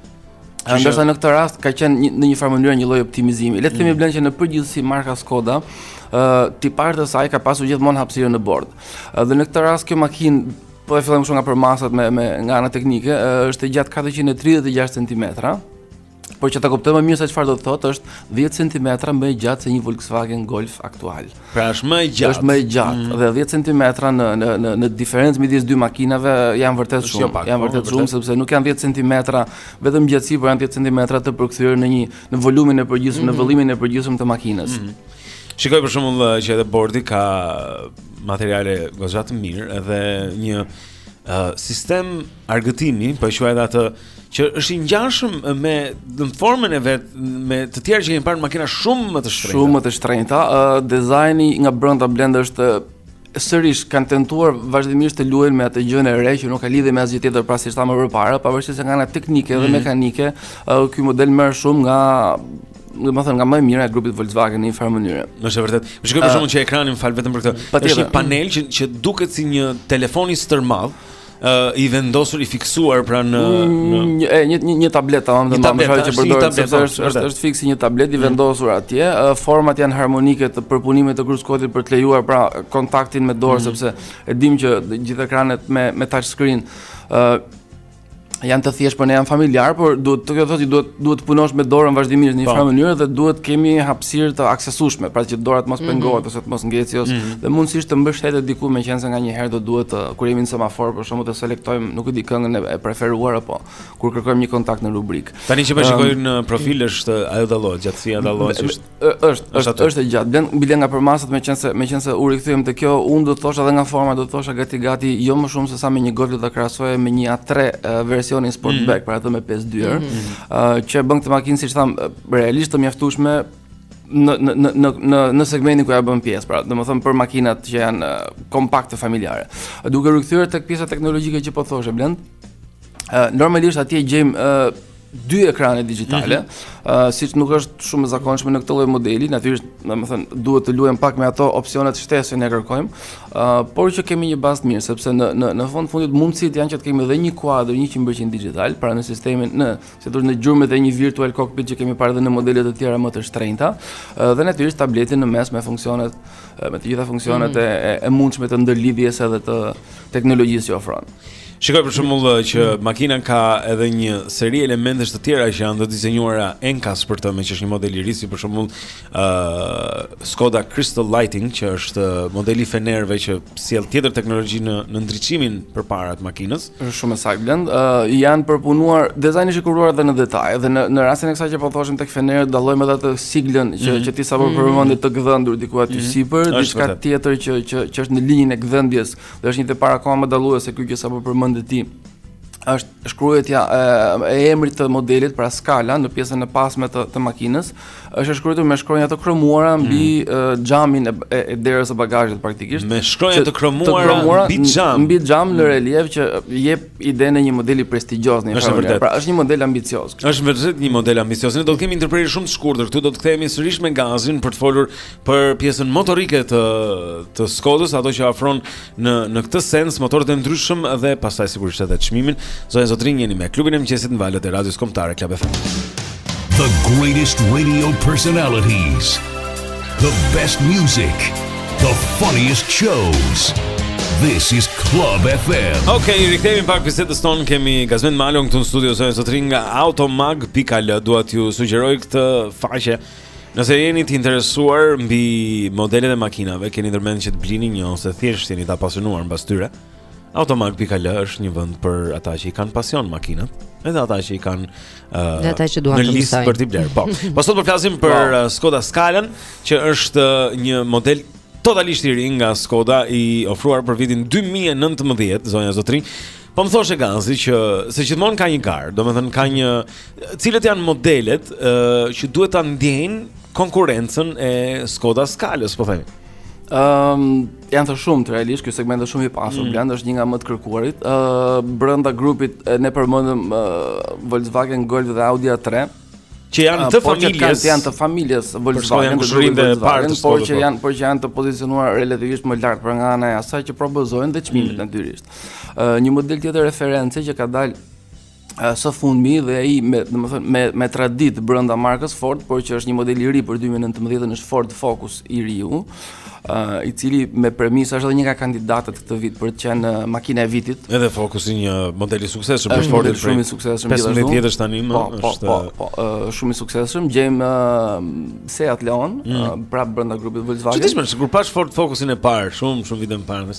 Ndërsa në këtë rast ka qenë një, në një farë mënyrë një lloj optimizimi. Le të themi mm. Blend që në përgjithësi marka Skoda, ë uh, tipar të saj ka pasur gjithmonë hapësirën në bord. Uh, dhe në këtë rast kjo makinë po e fillojmë kështu nga përmasat me me nga ana teknike, uh, është e gjatë 436 cm, Por që ta kuptojmë më mirë se çfarë do të thotë është 10 cm më e gjatë se një Volkswagen Golf aktual.
Pra është më e gjatë.
Është më e gjatë
mm.
dhe 10 cm në në në në diferencë midis dy makinave janë vërtet shumë.
Pak,
janë
po, vërtet
shumë sepse nuk janë 10 cm vetëm gjatësi, por janë 10 cm të përkthyer në një në volumin e përgjithshëm, mm. në
mhm.
vëllimin e përgjithshëm të makinës. Mm.
Shikoj për shembull që edhe bordi ka materiale goxha të mira edhe një uh, sistem argëtimi, po e quaj atë që është i ngjashëm me në formën e vet me të tjerë që kemi parë makina shumë më të shtrenjta.
Shumë më të shtrenjta. Uh, dizajni nga brenda Blend është sërish kanë tentuar vazhdimisht të luajnë me atë gjënë e re që nuk ka lidhje me asgjë tjetër pra siç thamë përpara, pavarësisht se nga ana teknike dhe
mm.
mekanike, uh, ky model merr shumë nga do të them nga më e mira e grupit Volkswagen në një farë mënyre.
Është e vërtetë. Më shikoj për shembull që ekrani, më fal, vetëm për këtë. Është një panel që që duket si një telefon i stërmadh. uh, i vendosur i fiksuar pra në mm,
një e, një një, një tablet tamam
tamam
çfarë që përdoret
tablet,
sepse është është është fiksi një tablet i mm. vendosur mm. atje uh, format janë harmonike të përpunimit të kruskotit për të lejuar pra kontaktin me dorë mm. sepse e dimë që gjithë ekranet me me touch screen uh, janë të thjeshta për ne janë familjar por do të thotë duhet duhet të punosh me dorën vazhdimisht në një
po.
farë mënyrë dhe duhet të kemi hapësirë të aksesueshme, pra që dora të mos mhm. pengohet mm -hmm. ose të mos ngeci ose
mm -hmm.
dhe mundësisht të mbështetet diku meqenëse nganjëherë do duhet të kur jemi në semafor për shembull të selektojmë nuk e di këngën e preferuar apo kur kërkojmë një kontakt në rubrikë.
Tani që po
um,
shikoj në profil është ajo dallohet gjatësia dallohet është
është është është e gjatë. Blend bile nga përmasat meqenëse meqenëse u rikthyem te kjo unë do të thosha edhe nga forma do të thosha gati gati jo më shumë sesa me një Golf do ta krahasoja me një A3 versionin sportback mm -hmm. pra atë me 5 dyer
mm
-hmm. uh, që e bën këtë makinë siç thamë realisht të mjaftueshme në në në në në segmentin ku ajo bën pjesë, pra, domethënë për makinat që janë uh, kompakte familjare. Duke u rikthyer tek pjesa teknologjike që po thoshe Blend, uh, normalisht atje gjejmë uh, dy ekrane digjitale, mm -hmm. uh, siç nuk është shumë e zakonshme në këtë lloj modeli, natyrisht, domethënë, duhet të luajmë pak me ato opsionet shtesë që ne kërkojmë, uh, por që kemi një bazë të mirë sepse në në në fund të fundit mundësitë janë që të kemi edhe një kuadër 100% digital, pra në sistemin në si thosh në gjurmët e një virtual cockpit që kemi parë edhe në modele të tjera më të shtrenjta, dhe natyrisht tabletin në mes me funksionet, me të gjitha funksionet
mm
-hmm. e, e mundshme të ndërlidhjes edhe të teknologjisë që ofron.
Shikoj për shembull që makina ka edhe një seri elementesh të tjera që janë të dizenjuara enkas për të, meqë është një model i ri si për shembull uh, Skoda Crystal Lighting që është modeli i fenerëve që sjell tjetër teknologji në në ndriçimin përpara të makinës.
Është shumë e saktë Blend. Uh, janë përpunuar dizajni është i kuruar edhe në detaje dhe në në rastin e kësaj që po thoshim tek fenerët dallojmë edhe atë siglën që
mm -hmm.
që ti sapo
mhm.
përmende të gdhendur diku aty
mm
-hmm.
sipër,
diçka tjetër që që që është në linjën e gdhendjes dhe është një tipar akoma më dallues se ky që sapo përmende ti. Është Shkruajtja e emrit të modelit, pra Scala në pjesën e pasme të, të makinës, është e shkruar me shkronja të kromuara mbi mm. xhamin e, e derës së bagazhit praktikisht.
Me shkronja të kromuara mbi xham,
mbi xham në mm. reliev që jep idenë e një modeli prestigjioz në Italia. Pra është një model ambicioz.
Është vërtet një model ambicioz. Ne do të kemi ndërprerje shumë të shkurtër këtu, do të kthehemi sërish me gazin për të folur për pjesën motorike të të Skodës, ato që ofron në në këtë sens motorët e ndryshëm dhe pastaj sigurisht edhe çmimin. Zonja zotërinj jeni me klubin e mëngjesit në valët e radios kombëtare Club FM.
The greatest radio personalities. The best music. The funniest shows. This is Club FM.
Okej, okay, rikthehemi pak bisedës tonë. Kemi Gazmend Malon këtu në studio zonja zotërinj nga automag.al. Dua t'ju sugjeroj këtë faqe Nëse jeni të interesuar mbi modelet e makinave, keni ndërmend që të blini një ose thjesht jeni të apasionuar mbas tyre, automag.al është një vend për ata që i kanë pasion makinat, edhe ata që i kanë uh, në listë për t'i blerë. Po. Po sot po flasim për
wow.
Uh, Skoda Scala, që është uh, një model totalisht i ri nga Skoda i ofruar për vitin 2019, zonja zotërinj. Po më thoshe Gazi që se gjithmonë ka një garë, domethënë ka një cilat janë modelet ë uh, që duhet ta ndjejnë konkurrencën e Skoda Skalës, po themi.
Ëm ehm, um, janë të shumtë realisht, ky segment është shumë i pasur.
Mm.
Blendi është një nga më të kërkuarit. Ë uh, brenda grupit ne përmendëm uh, Volkswagen Golf dhe Audi A3.
që janë
ah,
të
po
familjes,
që janë të familjes Volkswagen, të shkruajnë
dhe parë,
por që janë, por që janë të pozicionuar relativisht më lart për nga ana e asaj që propozojnë dhe çmimet
mm.
natyrisht. Ë uh, një model tjetër reference që ka dalë së fundmi dhe ai me domethënë me me traditë brenda markës Ford, por që është një model i ri për 2019 është Ford Focus i riu, i cili me premisa është edhe një nga kandidatët këtë vit për të qenë makina e vitit.
Edhe Focusi një model i suksesshëm për Fordin.
Është shumë i suksesshëm gjithashtu.
15 vjetësh tani më
po, po,
është
po, po, po, shumë i suksesshëm. Gjejmë uh, Seat Leon
mm.
uh, prapë brenda grupit Volkswagen.
Çfarë është kur pashë Ford Focusin e parë, shumë shumë vite më parë.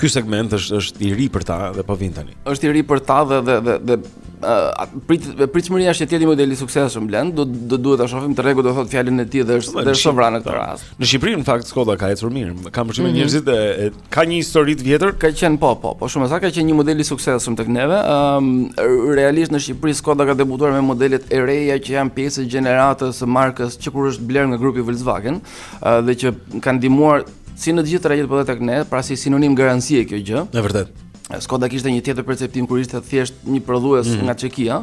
Ky segment është është i ri për ta dhe po vjen tani.
Është i ri për ta dhe dhe dhe dhe uh, prit pritshmëria është të jetë model i suksesshëm Blendi, do do duhet ta shohim tregu do thotë fjalën e tij dhe është dhe sovran në këtë rast.
Në Shqipëri në fakt Skoda ka ecur mirë. Kam përshtypjen
mm -hmm.
njerëzit e, e ka një histori të vjetër,
ka qenë po po, po shumë sa ka qenë një model i suksesshëm tek neve. Ëm um, realisht në Shqipëri Skoda ka debutuar me modelet e reja që janë pjesë e gjeneratës së markës që kur është blerë nga grupi Volkswagen. dhe që kanë ndihmuar si në të gjithë tregjet po dhe tek ne, pra si sinonim garancie kjo gjë.
Në vërtetë.
Skoda kishte një tjetër perceptim kur ishte thjesht një prodhues
mm.
nga Çekia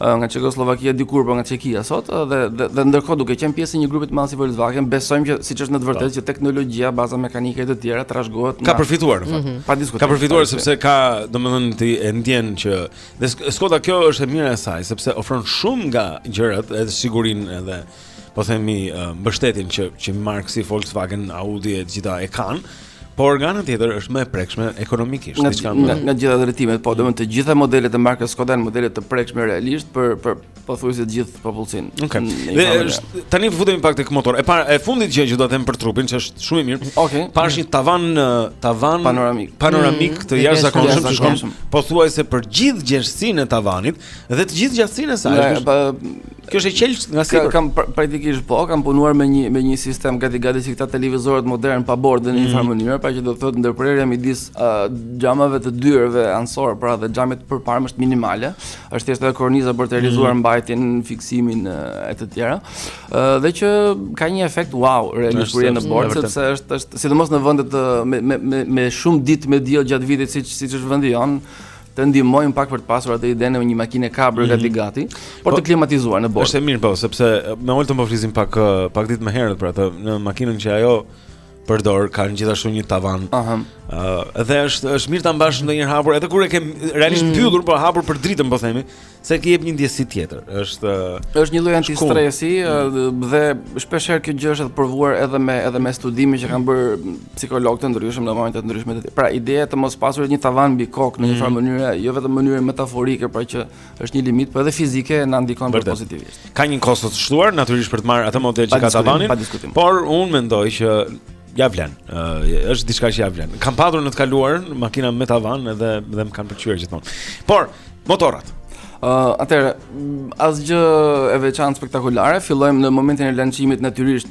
nga Çekoslovakia dikur po nga Çekia sot dhe dhe, dhe ndërkohë duke qenë pjesë e një grupi të madh si Volkswagen besojmë që siç është në të vërtetë po. që teknologjia baza mekanike e të tjera trashëgohet
ka përfituar në fakt
mm -hmm. pa diskutim
ka përfituar sepse ka domethënë ti e ndjen që dhe Skoda kjo është e mira e saj sepse ofron shumë nga gjërat edhe sigurinë edhe po themi mbështetjen që që marka si, Volkswagen, Audi e të gjitha e kanë, Por nga ana tjetër është më e prekshme ekonomikisht,
nga,
diçka më.
Nga gjitha drejtimet, po, domethënë të gjitha modelet e markës Skoda janë modele të prekshme realisht për për pothuajse të gjithë popullsinë.
Okej.
Okay.
Dhe është tani futemi pak tek motor. E parafundit gjë që do të them për trupin, që është shumë i mirë.
Okej.
Okay. Pashë një tavan tavan
panoramik.
Panoramik
mm,
të jashtëzakonshëm që shkon pothuajse për gjithë gjerësinë e tavanit. Dhe të gjithë gjatësinë e saj. Është
pa
Kjo është e qelqtë nga sipër.
Ka, kam praktikisht po, kam punuar me një me një sistem gati gati si këta televizorët modern pa bord në një
mm.
farë mënyrë, pra që do të thotë ndërprerja midis uh, xhamave të dyerve ansor, pra dhe xhamit të përparëm është minimale. Është thjesht edhe korniza për të mm. realizuar
mm.
mbajtjen, fiksimin e të tjera. Uh, dhe që ka një efekt wow realisht kur je në bord sepse është është sidomos në vende të me me me, me shumë ditë me diell gjatë vitit siç siç është vendi jonë të ndihmon pak për të pasur atë idenë e një makine kabrio
mm -hmm.
gati gati, por
po,
të klimatizuar në bord.
Është e mirë po, sepse me Oltën po flisim pak pak ditë më herët për atë në makinën që ajo përdor kanë gjithashtu një tavan.
Aha.
Uh -huh. Ëh, dhe është është mirë ta mbash ndonjëherë hapur, edhe kur e ke realisht
mhm.
mbyllur, mm -hmm. po hapur për dritën po themi, Se të jep një ndjesi tjetër. Është
është një lloj antistresi mm. dhe shpesh herë kjo gjë është e provuar edhe me edhe me studime që kanë bërë psikologë të ndryshëm në momente të ndryshme e të tjera. Pra ideja të mos pasurit një tavan mbi kokë në një
mm.
farë mënyre, jo vetëm në mënyrë metaforike, pra që është një limit, por edhe fizike na ndikon për pozitivisht.
Ka një kosto të shtuar natyrisht për të marrë atë model që ka tavanin. Por unë mendoj që Ja vlen. Uh, është diçka që ja vlen. Kam patur në të kaluarën makina me tavan edhe dhe më kanë pëlqyer gjithmonë. Po motorrat.
Ë, uh, atëherë asgjë e veçantë spektakolare. Fillojmë në momentin e lançimit natyrisht.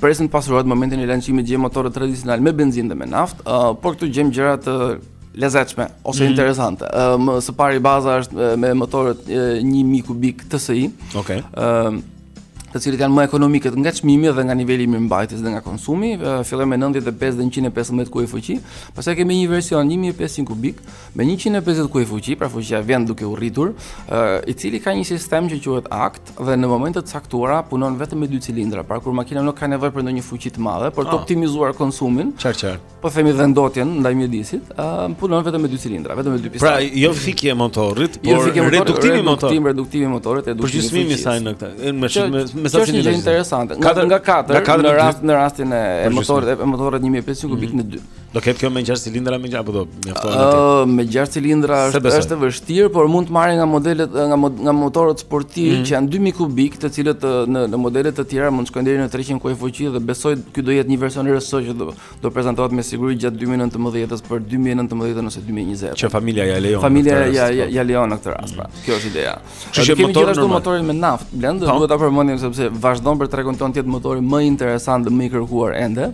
Presim të pasurohet momentin e lançimit gjejmë motorët tradicional me benzinë dhe me naftë, uh, por këtu gjejmë gjëra të lezetshme ose
mm.
interesante. Ë, uh, së pari baza është me motorët uh, 1000 kubik TSI.
Okej. Okay.
Ë, uh, të cilët janë më ekonomikët nga çmimi dhe nga niveli i mirëmbajtjes dhe nga konsumi, fillojmë me 95 dhe 115 kuaj fuqi, pastaj kemi një version 1500 kubik me 150 kuaj fuqi, pra fuqia vjen duke u rritur, i cili ka një sistem që quhet ACT dhe në momente të caktuara punon vetëm me dy cilindra, pra kur makina nuk ka nevojë për ndonjë fuqi të madhe, për të
ah.
optimizuar konsumin.
Qartë, qartë.
po themi dhe ndotjen ndaj mjedisit, ë uh, punon vetëm me dy cilindra, vetëm me dy pistone.
Pra, jo fikje e motorit,
jo por jo
reduktimi i motorit,
reduktim, reduktimi i motorit, e duhet
të i saj në këtë. Me me me
sa cilindra. Kjo është një gjë interesante. Nga nga
katër,
në rast në rastin e motorit, e motorit 1500 kubik mhm. në dy.
Do ketë kjo me 6 cilindra me 6 apo do mjafton atë?
Ëh, me 6 cilindra është është e vështirë, por mund të marrë nga modelet nga nga motorët sportiv
mhm.
që janë 2000 kubik, të cilët në në modele të tjera mund të shkojnë deri në 300 kuaj fuqi dhe besoj ky do jetë një version i RS që do do prezantohet me siguri gjatë 2019-s për 2019-ën ose 2020-ën.
Që familja ja lejon.
Familja ja ja, ja lejon në këtë rast, pra. Mhm. Kjo është ideja.
Që
kemi
motor
gjithashtu
normal.
motorin me naftë, Blend,
po.
duhet ta përmendim sepse vazhdon për tregun tonë të jetë motori më interesant dhe më i kërkuar ende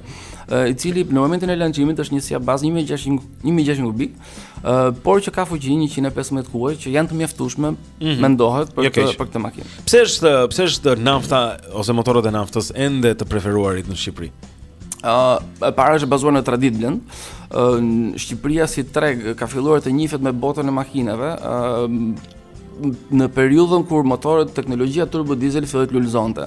i cili në momentin e lançimit është njësia bazë 1600 1600 kubik, por që ka fuqi 115 kuaj që janë të mjaftueshme
mm -hmm.
mendohet për
jo
këtë për këtë makinë.
Pse është pse është nafta ose motorët e naftës ende të preferuarit në Shqipëri?
Uh, E para është e bazuar në traditë Blend. Uh, Shqipëria si treg ka filluar të njihet me botën e makinave. Uh, në periudhën kur motorët teknologjia turbo diesel filloi të lulëzonte.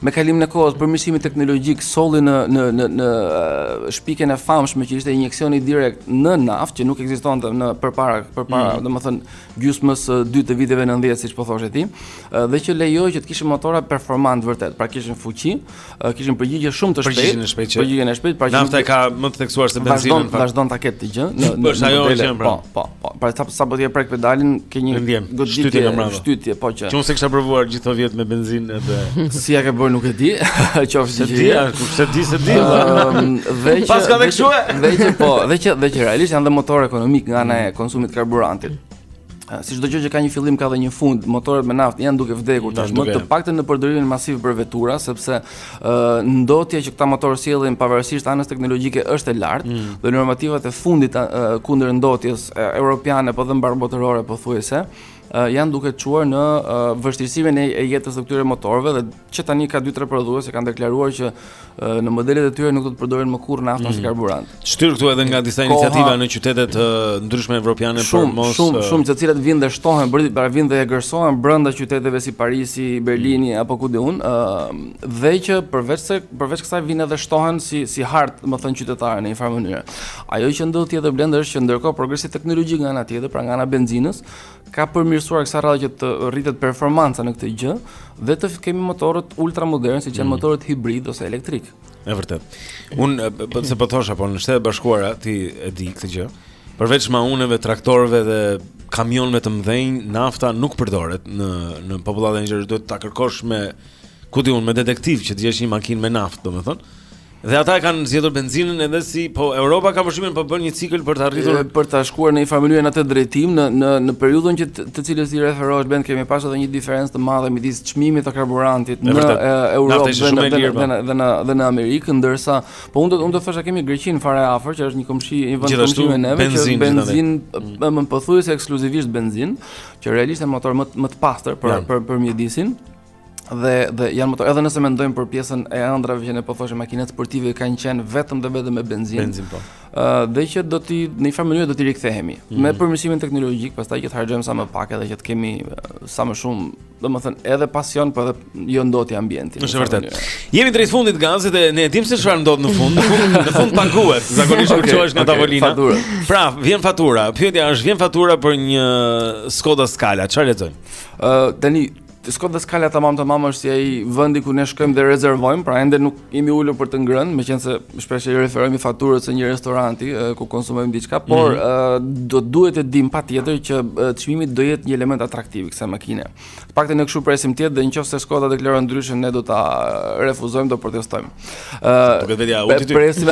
me kalimin e kohës përmirësimi teknologjik solli në në në në shpikjen e famshme që ishte injeksioni direkt në naftë që nuk ekzistonte në përpara përpara
mm.
domethënë gjysmës së dytë të viteve 90 siç po thoshe ti dhe që lejoi që të kishim motora performantë vërtet pra kishin fuqi kishin përgjigje shumë të shpejtë
përgjigjen e shpejtë
përgjigjen e shpejtë pra
nafta e ka më të theksuar se benzina
vazhdon ta ketë të gjë në
është ajo që pra.
po po Po, pra sa sapo ti e prek pedalin, ke një goditje
nga mbrapa.
Shtytje, po që.
Që unë s'e kisha provuar gjithë ato vjet me benzinë edhe.
si ja ke bërë nuk e di. Qoftë
se di, kush se di se di.
Ehm, dhe që
paska dhe kështu.
Dhe që po, dhe që dhe që realisht janë dhe motorë ekonomikë nga ana e konsumit të karburantit. Eh, si çdo gjë që ka një fillim ka dhe një fund, motorët me naftë janë duke vdekur tashmë, të paktën në përdorimin masiv për vetura, sepse ndotja që këta motorë sjellin pavarësisht anës teknologjike është e lartë
mm.
dhe normativat e fundit kundër ndotjes europiane po dhe mbarëbotërore pothuajse janë duke çuar në vështirësimin e jetës të këtyre motorëve dhe që tani ka 2-3 prodhues që kanë deklaruar që në modelet e tyre nuk do të përdorin më kurrë naftën
mm.
si karburant.
Shtyrë këtu edhe nga disa iniciativa në qytete të ndryshme evropiane për mos
shumë shumë të cilat vijnë dhe shtohen përpara vijnë dhe egërsohen brenda qyteteve si Parisi, Berlini mm. apo ku di unë, ë uh, dhe që përveç se përveç kësaj vijnë edhe shtohen si si hartë, domethënë qytetet në një farë mënyrë. Ajo që ndodh tjetër Blend është që ndërkohë progresi teknologjik nga ana tjetër, pra nga ana e benzinës, ka përmirësuar kësaj radhe që të rritet performanca në këtë gjë dhe të kemi motorët ultramodernë, siç janë mm. motorët hibridë ose elektrikë.
E vërtetë. Unë po se po thosha po në Shtetet e Bashkuara ti e di këtë gjë. Përveç mauneve, traktorëve dhe kamionëve të mëdhenj, nafta nuk përdoret në në popullatën e gjerë, duhet ta kërkosh me ku di unë me detektiv që të gjesh një makinë me naftë, domethënë. Dhe ata e kanë zgjedhur benzinën edhe si po Europa kam përshtypjen po bën një cikël për të arritur
e, për të shkuar në një farë mënyrë në atë drejtim në në në periudhën që të cilës i referohesh Blend kemi pasur edhe një diferencë të madhe midis çmimit të karburantit në Europë dhe në dhe në dhe në dhe në Amerikë ndërsa po unë do unë do thosha kemi Greqinë fare afër që është një komshi i vend komshi me neve që është
benzinë
mm. më pothuajse ekskluzivisht benzinë që realisht është motor më më të pastër për për për mjedisin dhe dhe janë motor edhe nëse mendojmë për pjesën e ëndrrave që ne po thoshim makinat sportive kanë qenë vetëm dhe vetëm me benzinë.
Benzinë po.
Ë uh, dhe që do t'i në një farë mënyrë do t'i rikthehemi
mm -hmm.
me përmirësimin teknologjik, pastaj që të harxhojmë sa më pak edhe që të kemi sa më shumë, domethënë edhe pasion po edhe jo ndotje ambientit.
Është vërtet. Jemi drejt fundit Gazi dhe ne dimë se çfarë ndodh në fund. në fund paguhet, zakonisht kur çohesh nga tavolina.
Fatura.
Pra, vjen fatura. Pyetja është, vjen fatura për një Skoda Scala, çfarë lexojmë?
Ë uh, tani Skoda Scala tamam tamam është si ai vendi ku ne shkojmë dhe rezervojmë, pra ende nuk jemi ulur për të ngrënë, meqenëse shpesh i referohemi faturës së një restoranti ku konsumojmë diçka, por
mm
-hmm. do duhet të dim patjetër që çmimi do jetë një element atraktiv i kësaj makine. Të paktën ne kështu presim të jetë dhe nëse Skoda deklaron ndryshe ne do ta refuzojmë, do protestojmë. Ëh, uh,
duket vetja ulti.
Presim.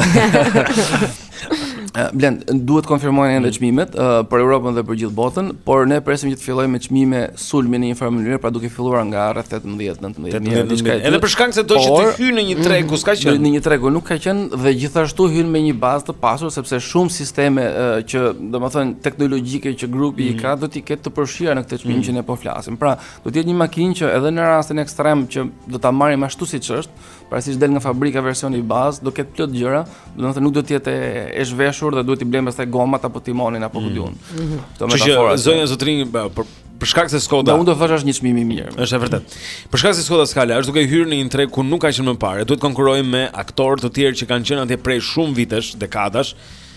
Blend, duhet të konfirmojnë ende mm. çmimet uh, për Europën dhe për gjithë botën, por ne presim që të fillojmë me çmime sulmi në një farë mënyrë, pra duke filluar nga rreth 18-19 mijë diçka.
Edhe për shkak se do që të hyjë në një treg mm, ku s'ka qenë.
Në një treg ku nuk ka qenë dhe gjithashtu hyn me një bazë të pasur sepse shumë sisteme uh, që, domethënë, teknologjike që grupi mm. i ka do t'i ketë të përfshira në këtë çmim
mm.
që ne po flasim. Pra, do të jetë një makinë që edhe në rastin ekstrem që do ta marrim ashtu siç është, Pra siç del nga fabrika versioni bazë, do ketë plot gjëra, domethënë nuk do të jetë e zhveshur dhe duhet të blejmë pastaj gomat apo timonin apo ku mm. di
unë. Mhm. Këto
metafora.
Që zonja zotërinj për për shkak se Skoda.
Do unë do thashë është një çmim i mirë.
Është e vërtetë. Për shkak se Skoda Scala është duke hyrë në një treg ku nuk ka qenë më parë, duhet të konkurrojë me aktorë të tjerë që kanë qenë atje prej shumë vitesh, dekadash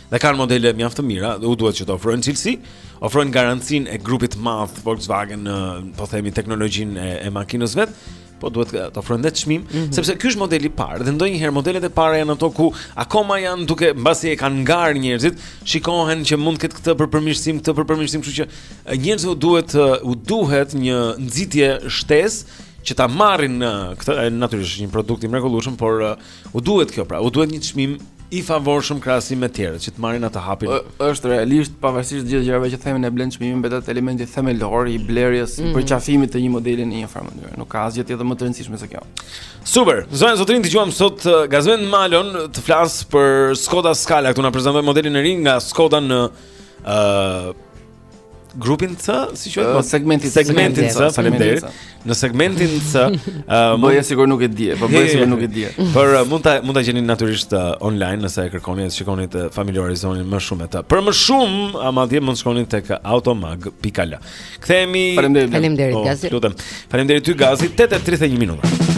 dhe kanë modele mjaft të mira dhe u duhet që të ofrojnë cilësi, ofrojnë garancinë e grupit të madh Volkswagen ne po themi teknologjinë e, e makinës vetë,
po duhet të ofrojnë dhe çmim, mm -hmm. sepse ky është modeli i parë dhe ndonjëherë modelet e para janë ato ku akoma janë duke mbasi e kanë ngarë njerëzit, shikohen që mund të ketë këtë për përmirësim, këtë për përmirësim, kështu që njerëzit u duhet u duhet një nxitje shtesë që ta marrin këtë natyrisht një produkt i mrekullueshëm, por U duhet kjo pra, u duhet një çmim i favorshëm krahasim me të tjerët që të marrin atë hapin.
Është realisht pavarësisht gjithë gjërave që themi ne Blend çmimi mbetet elementi themelor i blerjes, mm
-hmm.
i përqafimit të një modeli në një farë mënyrë. Nuk ka asgjë tjetër më të rëndësishme se kjo.
Super. Zonja zotërinj dëgjuam sot uh, Gazmen Malon të flasë për Skoda Scala, këtu na prezantoi modelin e ri nga Skoda në ë uh, grupin C, si quhet? Uh,
segmentin
C.
Segmentin
C, faleminderit. Në segmentin C, ë
uh, më bëni sikur nuk e di, po bëj sikur nuk e di.
Por uh, mund ta mund ta gjeni natyrisht uh, online nëse e kërkoni, ta shikoni të familjarizoheni më shumë me të. Për më shumë, ama madje mund të shkoni tek automag.al. Kthehemi.
Faleminderit.
Faleminderit
oh,
Gazi.
Lutem. Faleminderit ty Gazi, 8:31 minuta.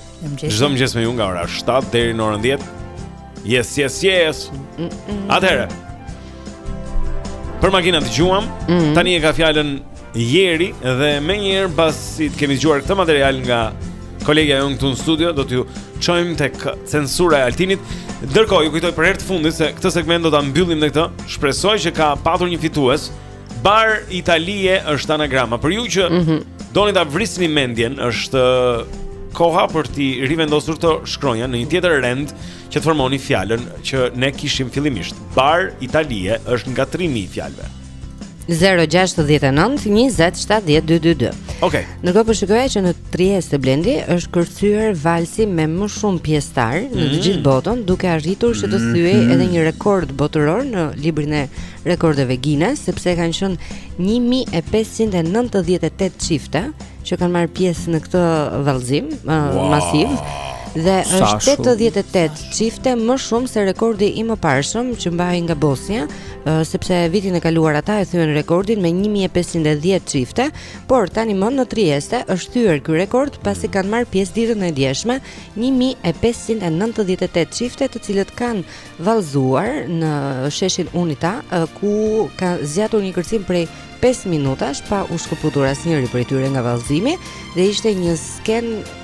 Mëngjes. Çdo mëngjes me ju nga ora 7 deri në orën 10. Yes, yes, yes. Mm -mm. Atëherë. Për makinën dëgjuam, mm -hmm. tani e ka fjalën Jeri dhe menjëherë pasi të kemi dëgjuar këtë material nga kolegja jonë këtu në studio, do t'ju
çojmë tek censura e Altinit. Ndërkohë ju kujtoj për herë të fundit se këtë segment do ta mbyllim me këtë. Shpresoj që ka patur një fitues. Bar Italie është anagrama. Për ju që mm -hmm. doni ta vrisni mendjen, është koha për t'i rivendosur këto shkronja në një tjetër rend që të formoni fjalën që ne kishim fillimisht. Bar Italie është ngatërrimi i fjalëve.
069 20 70 222.
Okej. Okay.
Ndërkohë po shikoja që në Trieste Blendi është kërcyer valsi me më shumë pjesëtarë në mm. të gjithë botën, duke arritur që të thyejë mm. edhe një rekord botëror në librin e rekordeve Guinness sepse kanë qenë 1598 çifte që kanë marrë pjesë në këtë vallëzim wow. masiv dhe është 88 çifte më shumë se rekordi i mëparshëm që mbahej nga Bosnia, sepse vitin e kaluar ata e thyen rekordin me 1510 çifte, por tanimë në Trieste është thyer ky rekord pasi kanë marrë pjesë ditën e djeshme 1598 çifte të cilat kanë vallëzuar në sheshin Unita ku ka zgjatur një kërcim prej 5 minutash pa u shkëputur asnjëri prej tyre nga vallëzimi dhe ishte një skenë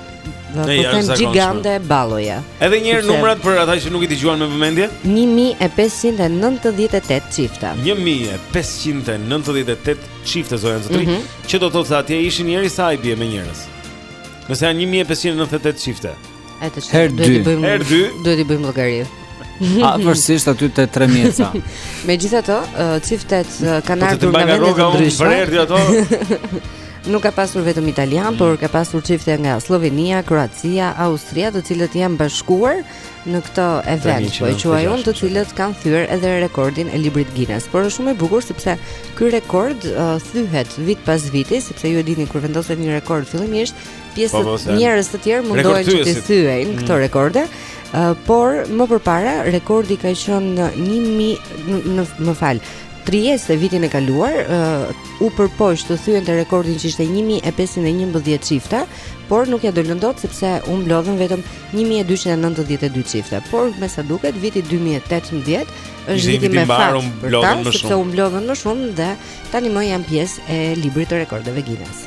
do
të
them gjigande balloje.
Edhe një herë numrat për ata që nuk i dëgjuan me vëmendje?
1598 çifte.
1598 çifte zonjë zotëri, mm -hmm. që do të thotë se atje ishin njerëz sa i bie me njerëz. Nëse janë 1598 çifte.
Atëherë
duhet
t'i
bëjmë,
herë dy,
duhet t'i bëjmë llogari.
Afërsisht aty te 3 mijë
e ca. Megjithatë, çiftet kanë ardhur nga vende të ndryshme.
Vërtetë ato.
Nuk ka pasur vetëm italianë, mm. por ka pasur çifte nga Sllovenia, Kroacia, Austria, të cilët janë bashkuar në këtë event, po e quaj unë, të cilët kanë thyer edhe rekordin e librit Guinness. Por është shumë e bukur sepse ky rekord uh, thyhet vit pas viti, sepse ju e dini kur vendoset një rekord fillimisht, pjesë njerëz të tjerë mundohen që
t'i
thyejnë mm. këto rekorde, uh, por më përpara rekordi ka qenë 1000 në më fal. Trieste vitin e kaluar uh, u përpoq të thyente rekordin që ishte 1511 çifte, por nuk ia dolën dot sepse u mblodhën vetëm 1292 çifte. Por me sa duket viti 2018 është viti me fat, mblodhën
më shumë, sepse
u mblodhën më shumë dhe tanimë janë pjesë e librit të rekordeve Guinness.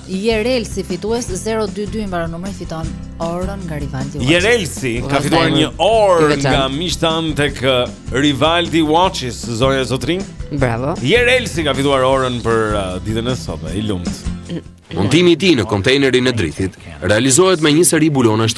Jerelsi fitues 022 i mbaron numri, fiton orën nga Rivaldi Watches.
Jerelsi ka fituar një orë nga miqtë tanë tek uh, Rivaldi Watches, zonja zotërinj.
Bravo.
Jerelsi ka fituar orën për uh, ditën e sotme. I lumtë.
Montimi i tij në kontejnerin e drithit realizohet me një seri bulonash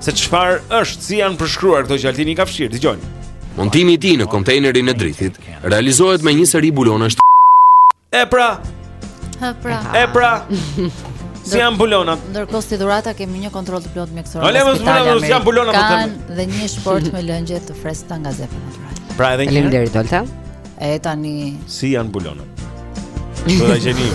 Se çfarë është, si janë përshkruar këto që Altini ka fshirë, dëgjojmë.
Montimi i tij në kontejnerin e drithit realizohet me një seri bulonash.
E pra.
E pra.
E pra. Si janë bulonat?
Ndërkohë si dhuratë kemi një kontroll të plotë mjekësor.
Ale mos
më
thonë si janë bulonat më
tani. Dhe një shportë me lëngje të freskëta nga Zepa Natural.
Pra edhe një.
Faleminderit Olta.
E tani.
Si janë bulonat? Do ta gjeni.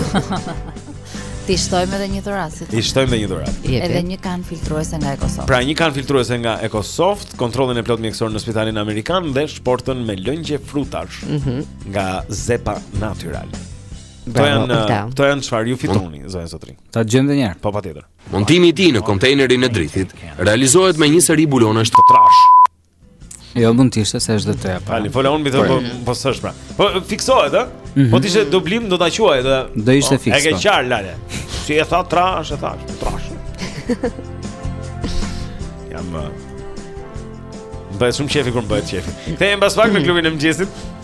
T'i shtojmë edhe një dhuratë.
T'i shtojmë edhe një dhuratë.
Edhe një kanë filtruese nga EcoSoft.
Pra një kanë filtruese nga EcoSoft, kontrollin e plotë mjekësor në spitalin amerikan dhe shportën me lëngje frutash mm -hmm. nga Zepa Natural.
Bravo,
këto
janë,
këto janë çfarë ju fitoni, mm. zonja zotërinj.
Ta dëgjojmë edhe një herë.
Po patjetër.
Montimi i tij në kontejnerin e drithit realizohet me një seri bulonash
të trashë.
Jo, mund të ishte se është dhe treja para.
Tani fola unë më thonë po, po s'është pra. Po fiksohet, ë? Mhm. Po ti si dublim do ta quaje atë.
Do ishte
po,
fikso.
E ke
po.
qartë lale. Si e tha trash, e thashë, trash. Jam. Bëhet shumë qejfi kur bëhet qejfi. Kthehem pas pak në klubin e mëngjesit.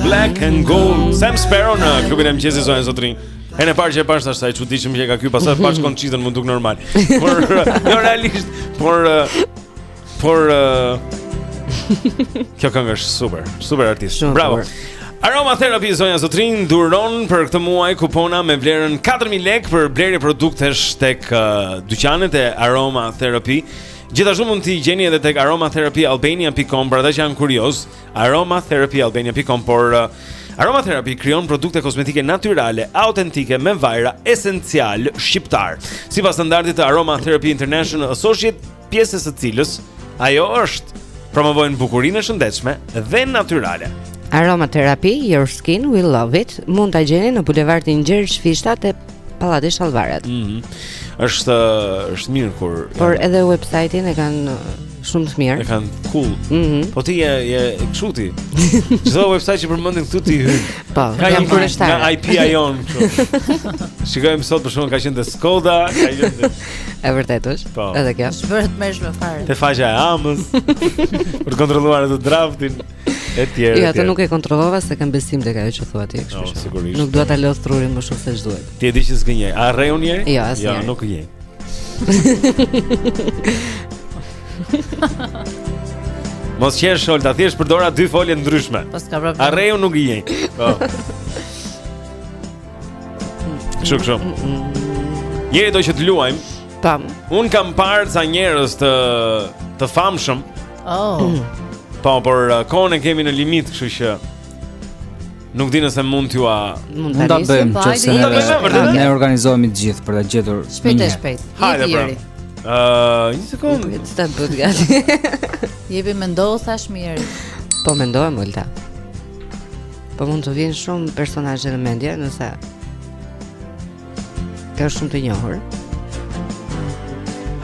Black and Gold
Sam Sparrow në klubin e mëngjesit zonja zotërinj E në parë që e parë së ashtaj që diqëm që e ka kjo pasaj parë që konë qizën më duk normal Por, jo realisht, por, por, kjo këngë është super, super artist
Shumë
Bravo
super.
Aroma Therapy zonja zotërinj dhuron për këtë muaj kupona me vlerën 4000 lekë për blerje produktesh tek uh, dyqanet e Aroma Therapy. Gjithashtu mund t'i gjeni edhe tek aromatherapyalbania.com për ata që janë kurioz. aromatherapyalbania.com por uh, Aromatherapy krijon produkte kozmetike natyrale, autentike me vajra esencialë shqiptarë. Sipas standardit të Aromatherapy International Associate, pjesë e së cilës ajo është promovojnë bukurinë e shëndetshme dhe natyrale.
Aromatherapy Your Skin Will Love It mund ta gjeni në bulevardin Gjergj Fishta te Pallati Shallvaret.
Ëh. Mm -hmm. Është është mirë kur
Por janë... edhe website-in e kanë shumë të mirë.
E kanë cool.
Ëh. Mm -hmm.
Po ti je je kështu ti. Çdo website që përmendin këtu ti hyn.
Po,
ka një
kurështar.
Nga IP-ja jonë kështu. Shikojmë sot për shkakun ka qenë Skoda, ka qenë
E vërtetë është.
Po.
Edhe kjo.
Është vërtet më shumë fare.
Te faqja e AMS. për të kontrolluar atë draftin.
Etj.
Ja,
atë nuk e kontrollova se kam besim tek ajo që thua ti, kështu
no,
që. Nuk dua ta lodh trurin më shumë se ç'duhet.
Ti e di që s'gënjej. A rreun je?
Jo, as.
Jo, nuk gënjej. Mos qesh Olta, thjesht përdora dy folje të ndryshme.
Po s'ka problem.
A rreun nuk gënjej. Po. Shumë shumë. Mm, mm, mm. Jeri do që të luajmë.
Tam.
Un kam parë ca njerëz të të famshëm.
Oh.
Po, por uh, kohën e kemi në limit, kështu që
nuk di nëse mund t'jua
mund
ta bëjmë,
po,
nëse
mund ta bëjmë, vërtet.
Ne organizohemi të gjithë për ta gjetur.
Shpejt e shpejt.
Hajde pra.
Ëh,
uh, një sekondë.
Ta bëj gati.
Jepi mendohu thash mirë.
Po mendohem Olta. Po mund të vijnë shumë personazhe në mendje, nëse Ka shumë të njohur.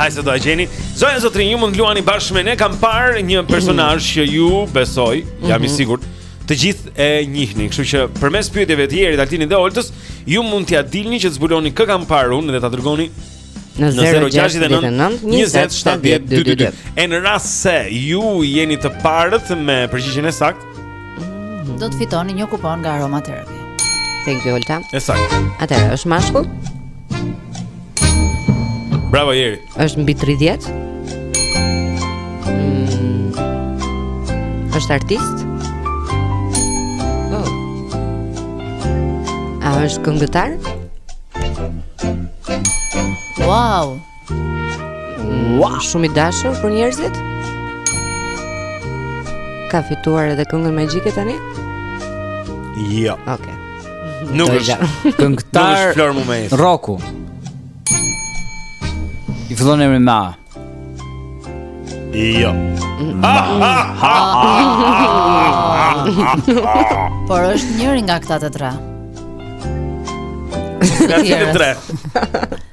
Hajde se do ta gjeni Zonja Zotërinj, ju mund të luani bashkë me ne Kam parë një personazh që ju besoj Jam i
mhm.
sigur Të gjithë e njihni Kështu që përmes pyetjeve të Jerit Altinit dhe Oltës Ju mund t'ia dilni që të zbuloni kë kam parë unë Dhe ta dërgoni
Në 069-2722
E në rast se ju jeni të parët Me përgjigjen e saktë
Do të fitoni një kupon nga Aroma Therapy.
Thank you Olta.
E saktë.
Atëherë është mashkull.
Bravo Jeri.
Është mbi 30. Mm. Është artist. Oh. A është këngëtar?
Wow.
Ua, shumë i dashur për njerëzit. Ka fituar edhe këngën magjike tani?
Jo.
Okej.
Okay.
Nuk
është
këngëtar.
Nuk është Flori Mumajesi.
Roku. I fillon emri me A.
Jo.
Por është njëri nga këta të tre.
Nga këta të tre.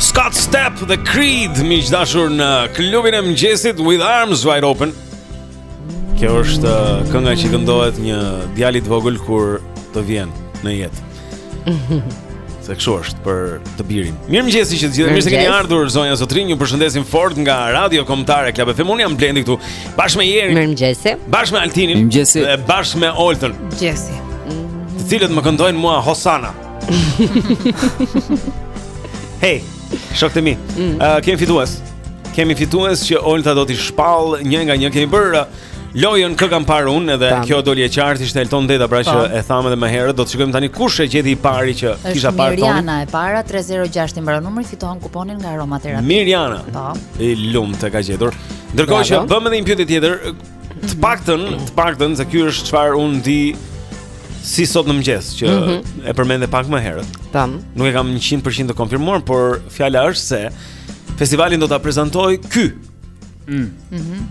Scott Stapp dhe Creed miq të dashur në klubin e mëngjesit with arms wide open. Kjo është uh, kënga që i këndohet një djali të vogël kur të vjen në jetë. Se kështu është për të birin. Mirëmëngjesi të gjithë. Mirë se keni ardhur zonja zotërinj. Ju përshëndesim fort nga Radio Kombëtare Club FM. Unë jam Blendi këtu bashkë me Jerin.
Mirëmëngjesi.
Bashkë me Altinin.
Mirëmëngjesi.
Bashkë me Oltën.
Mirëmëngjesi.
Të cilët më këndojnë mua Hosana. Hej, shokët e mi, mm. uh, kemi fitues Kemi fitues që Olta do t'i shpallë një nga një Kemi bërë uh, lojën kë kam parë unë edhe
Tam.
kjo doli e qartë ishte Elton Deda pra që
po.
e thamë edhe më herët do të shikojmë tani kush e gjeti i pari që kisha parë Tonin.
Mirjana e para 306 i mbaron numri fiton kuponin nga Aroma Therapy.
Mirjana.
Po.
I lumtë e ka gjetur. Ndërkohë që bëmë edhe një pyetje tjetër, Mhm. Të paktën, të paktën se ky është çfarë unë di si sot në mëngjes që
mm -hmm.
e përmende pak më herët.
Tam.
Nuk e kam 100% të konfirmuar, por fjala është se festivalin do ta prezantojë ky. Mm.
Mhm.
Mm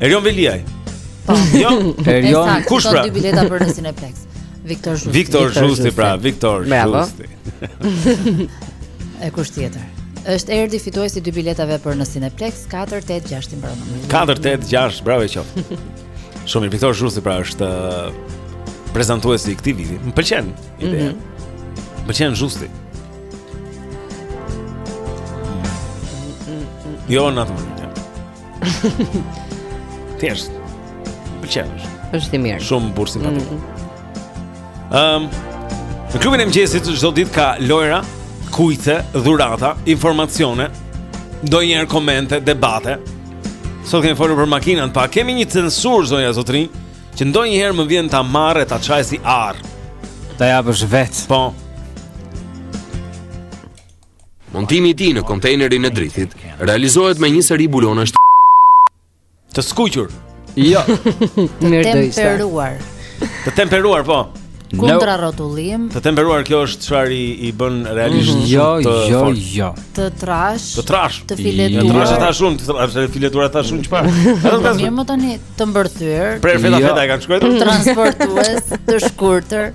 Erion Veliaj.
Po.
Jo,
Erion
kush pra?
Dy bileta për në Cineplex. Viktor Zhusti.
Viktor Zhusti pra, Viktor Zhusti.
e kush tjetër? Është Erdi fituesi i dy biletave për në Cineplex 486 i mbaron numri.
486, bravo i qoftë. Shumë mirë, Viktor Zhusti pra është uh, prezantuesi i këtij viti. M'pëlqen ideja. Mm -hmm. M'pëlqen Zhusti. Jo, në atë. Thjesht. M'pëlqen. Është
i mirë.
Shumë burrë simpatik. Ëm. Mm -hmm. um, në klubin e mëngjesit çdo ditë ka lojra, kuice, dhurata, informacione, ndonjëherë komente, debate. Sot kemi folur për makinat, pa kemi një censurë zonja zotërinj, që ndonjëherë më vjen ta marr e ta çaj si arrë.
Ta japësh vetë.
Po.
Montimi i tij në kontejnerin e drithit realizohet me një seri bulonash të
të skuqur.
Jo.
Mirë do ishte.
Temperuar.
Të temperuar po.
Kundra rrotullim.
Të temperuar kjo është çfarë i, i bën realisht
mm, jo,
të
jo,
fortë.
jo.
Të trashë.
Të trashë.
Të filetuar.
Të trashë e tha shumë, të trashë të filetuar e tha shumë çfarë? Edhe
mirë më tani të mbërthyer.
Prefeta
jo.
feta e kanë shkruar.
Transportues të shkurtër.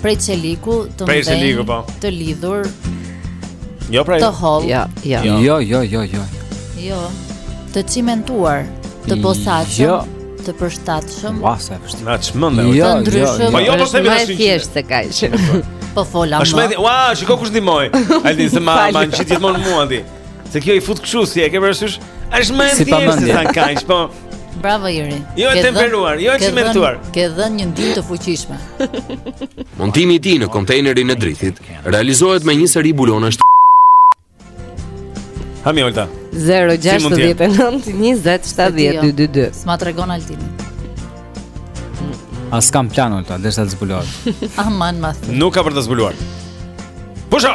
Prej çeliku të
Prej çeliku po.
Të lidhur.
Jo pra.
Të hollë.
Jo, jo.
Jo, jo, jo, jo.
Jo. jo. Të çimentuar, të posaçëm.
Jo
të përshtatshëm.
Ua, sa e vështirë.
Na çmende.
Jo,
jo, jo.
Po jo, po themi
tash.
Është
më thjesht se kaq.
Po fola
më. Është
më,
ua, shiko kush ndihmoi. Ai dinë se ma ma gjithmonë mua ti. Se kjo i fut kështu si e ke parasysh? Është më e
si
thjeshtë se sa kaq, po.
Bravo Jeri.
Jo e temperuar, jo e çimentuar.
Ke dhënë një ndihmë të fuqishme.
Montimi i tij në kontejnerin e drithit realizohet me një seri bulonash.
Hë mi Olta.
069 20 70 222.
S'ma tregon Altin.
As kam plan Olta, derisa të zbulohet.
Aman mas.
Nuk ka për të zbuluar. Pusho.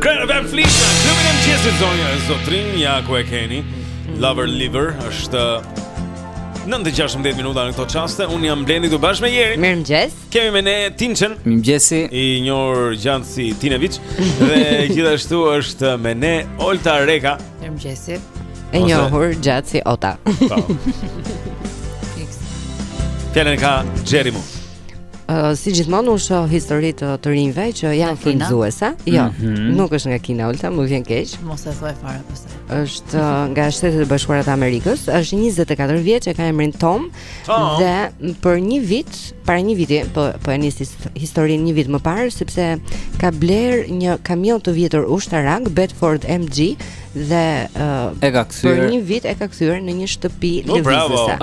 Greta Van Fleet në klubin e
mëngjesit zonja e zotërinj Ja ku e keni Lover Leaver është 9.16 minuta në këto çaste Unë jam Blendi këtu bashkë me Jerin
Mirëmëngjes
Kemi me ne Tinçen
Mirëmëngjesi
I njohur gjatë si Tineviç Dhe gjithashtu është me ne Olta Reka
Mirëmëngjesi
E njohur gjatë si Ota
po. Fjalën ka Jerry Moon
Uh, si gjithmonë unë shoh histori të të rinjve që janë frymëzuese. Jo,
mm -hmm.
nuk është nga Kina Olta, më vjen keq.
Mos e thuaj fare pastaj.
Është uh, nga Shtetet e Bashkuara të Amerikës, është 24 vjeç e ka emrin Tom,
Tom.
dhe për një vit, para një viti, po po e nis historinë një vit më parë sepse ka bler një kamion të vjetër ushtarak Bedford MG dhe uh,
e ka kthyer për
një vit e ka kthyer në një shtëpi
no,
lëvizëse.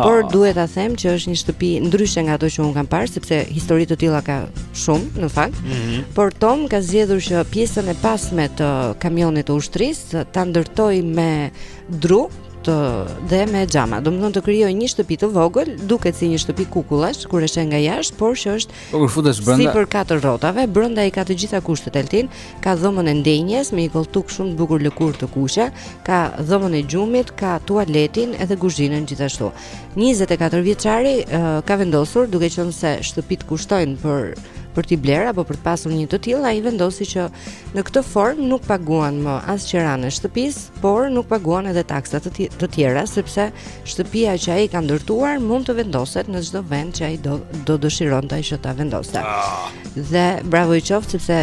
Por duhet ta them që është një shtëpi ndryshe nga ato që un kam parë sepse histori të tilla ka shumë në fakt.
Mm -hmm.
Por Tom ka zgjedhur që pjesën e pasme të kamionit të ushtrisë ta ndërtoj me dru dhe me xhama. Domethënë të krijoj një shtëpi të vogël, duket si një shtëpi kukullash kur e sheh nga jashtë, por që është
Po kur futesh brenda.
Sipër katër rrotave, brenda i ka të gjitha kushtet Altin, ka dhomën e ndenjes me një kolltuk shumë të bukur lëkurë të kuqe, ka dhomën e gjumit, ka tualetin edhe kuzhinën gjithashtu. 24 vjeçari uh, ka vendosur duke qenë se shtëpit kushtojnë për për t'i bler apo për të pasur një të tillë, ai vendosi që në këtë formë nuk paguan më as qiranë e shtëpisë, por nuk paguan edhe taksa të tjera sepse Shtëpia që ai ka ndërtuar mund të vendoset në çdo vend që ai do do dëshironte ai që ta vendoste. Ah. Dhe bravo i qoftë sepse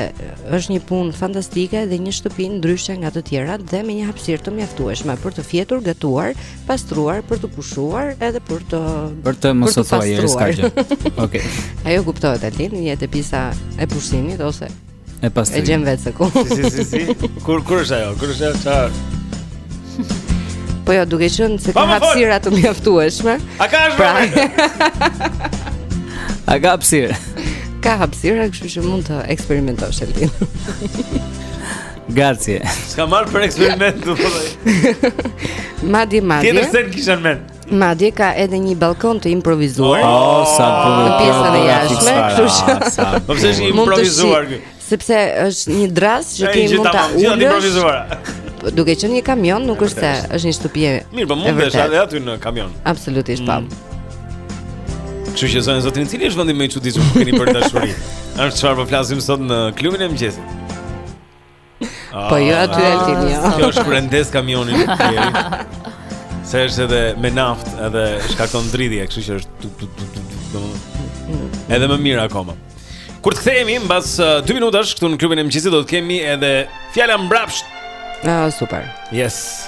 është një punë fantastike dhe një shtëpi ndryshe nga të tjerat dhe me një hapësirë të mjaftueshme për të fjetur, gatuar, pastruar, për të pushuar edhe për të
për të mos thuaj s'ka gjë. Okej.
Ajo kuptohet atë, të jetë pjesa e pushimit ose
E pastaj
e gjen vetë se ku
Si, si, si, si Kur, kur është ajo, kur është ajo, qa
Po jo, duke qënë se ka hapsira të mjaftueshme
A ka është
pra...
A ka hapsira
Ka hapsira, kështu që mund të eksperimentosh edhe ti
Grazie
Ska marrë për eksperimentu po
Madje, madje
Tjetër sen kisha në men
Madje ka edhe një balkon të improvizuar.
Oh, sa bukur.
Në pjesën e jashtme, kështu që.
Po pse është
improvizuar
ky?
Sepse është një dras që ti mund ta ulësh.
Është improvizuar.
Duke qenë një kamion, nuk është se është një shtëpi.
Mirë, po mund të
jesh
edhe aty në kamion.
Absolutisht, po. Mm.
Kështu që zonja e zotërinj, cili është vendi më i çuditshëm ku keni bër dashuri? Është çfarë po flasim sot në klubin e mëngjesit.
Po jo aty ah, Altin, jo.
Kjo është kur ndes kamionin Se është edhe me naftë, edhe shkakton dridhje, kështu që është edhe më mirë akoma. Kur të kthehemi mbas 2 uh, minutash këtu në klubin e mëngjesit do të kemi edhe fjala mbrapsht.
Ah, super.
Yes.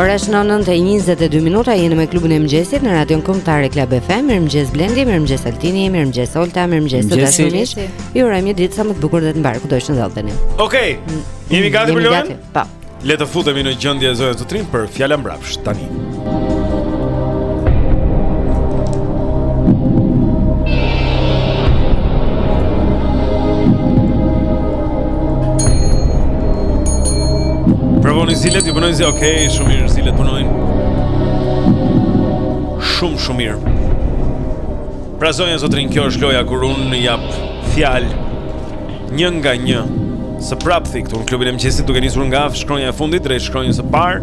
Ora është 9:22 minuta, jeni me klubin e mëngjesit në Radion Kombëtare Club FM. Mirëmëngjes Blendi, mirëmëngjes Altini, mirëmëngjes Olta, mirëmëngjes të
dashur
miq. Ju urojmë një ditë sa më të bukur dhe të mbarë kudo që ndodheni.
Okej. Okay. Jemi gati për lojën?
Po.
Le të futemi në gjendje zonja e zotërinj për fjalën mbrap. Mbrapsht tani. Provoni zilet, ju punojnë zilet, ok, shumë mirë, zilet punojnë. Shumë, shumë mirë. Pra zonja zotërinj, kjo është loja kur unë jap fjalë një nga një së prapthi këtu në klubin e mëngjesit duke nisur nga shkronja e fundit drejt shkronjës së parë.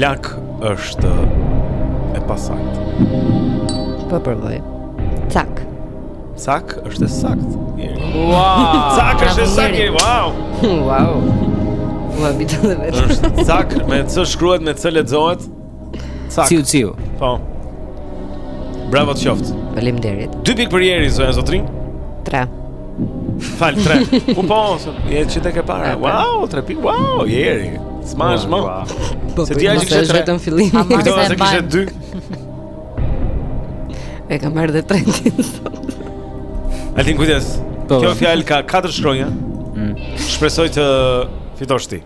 Lak
është e pasaktë.
Po provoj. Cak.
Cak është e saktë.
Wow!
Cak është e saktë. Wow!
Wow! U habita dhe vetë.
Cak, me c shkruhet, me c lexohet? Cak.
Ciu ciu.
Po. Bravo të qoftë.
Faleminderit.
Dy pikë për Jerin, zonja zotërinj.
3.
Fal 3. Po po, je që tek e para. Wow, 3 pikë. Wow, Jeri. Smash më.
Po,
se
po,
ti
as
ke
vetëm fillim.
A
do
të kishe 2?
E kam marrë dhe 3.
Altin kujdes.
Po.
Kjo fjalë ka 4 shkronja.
Mm.
Shpresoj të fitosh ti.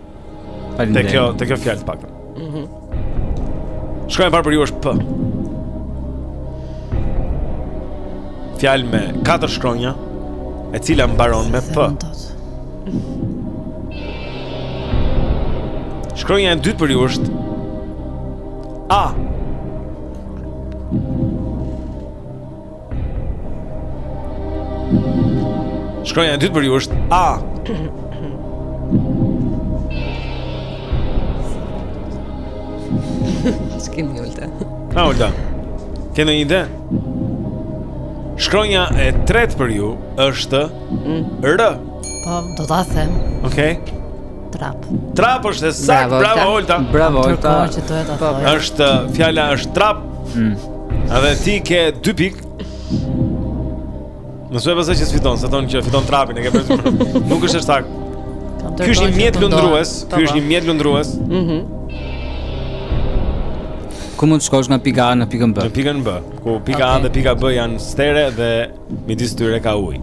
Te kjo, te kjo fjalë pak.
Mhm.
Shkronja e parë për ju është P. Fjalë me katër shkronja, e cila mbaron me P. Shkronja e dytë për ju është A. Shkronja e dytë për ju është A.
Skim Olta.
A Olta. Ke ndonjë ide? Shkronja e tretë për ju është mm. R.
Po, do ta them.
Okej. Okay.
Trap.
Trap është e saktë,
bravo
Olta.
Bravo Olta.
Është fjala është trap.
Mm.
Edhe ti ke dy pikë Në suaj pasaj që s'fiton S'e thonë që fiton trapin e ke përsi Nuk është e
saktë
Ky është një
mjetë
lundrues Ky është një mjet lundrues
mhm.
Ku mund të shkosh nga pika A në pikën B?
Në pikën B Ku pika A dhe pika B janë stere dhe Midis tyre ka ujë.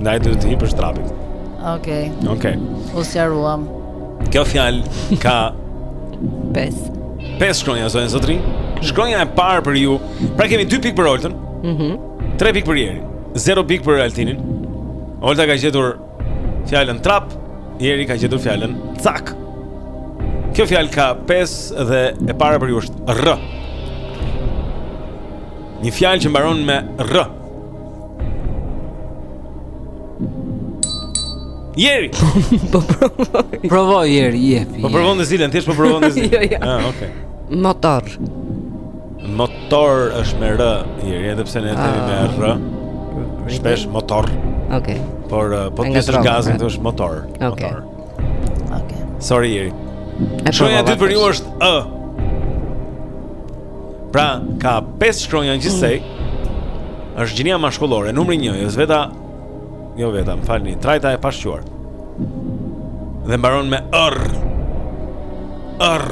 Ndaj duhet të hipësh trapin.
Okej. Okay.
Okej. Okay.
U sqaruam.
Kjo fjalë ka
5.
5 shkronja zonja zotërinj. Shkronja e parë për ju. Pra kemi 2 pikë për Oltën.
Mhm.
Mm 3 pikë për Jerin. 0 pikë për Altinin. Olta ka gjetur Fjalën trap Jeri ka gjetur fjalën cak Kjo fjalë ka 5 dhe e para për ju është rë Një fjallë që mbaron me rë Jeri!
Po provoj.
Provoje Jeri, jepi.
Po provonte zilen, thjesht po provonte zilen.
Jo, jo.
Ah, okay.
Motor.
Motor është me R, Jeri, edhe pse ne e themi me
ah.
R. Shpesh motor.
Okej. Okay.
Por uh, po ti
është
gazin, ti është motor.
Okej.
Okay.
Okej. Okay.
Sorry Jeri. Shkronja e dytë për ju është ë. Pra, ka pesë shkronja gjithsej. Është gjinia mashkullore, numri njëjës, veta Jo veta, më falni, trajta e pashquar. Dhe mbaron me ër. Ër.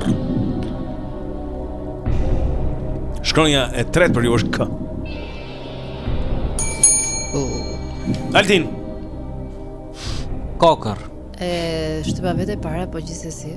Shkronja e tretë për ju është k. Oh. Altin.
Kokërr.
E shtypa vetë para, po gjithsesi.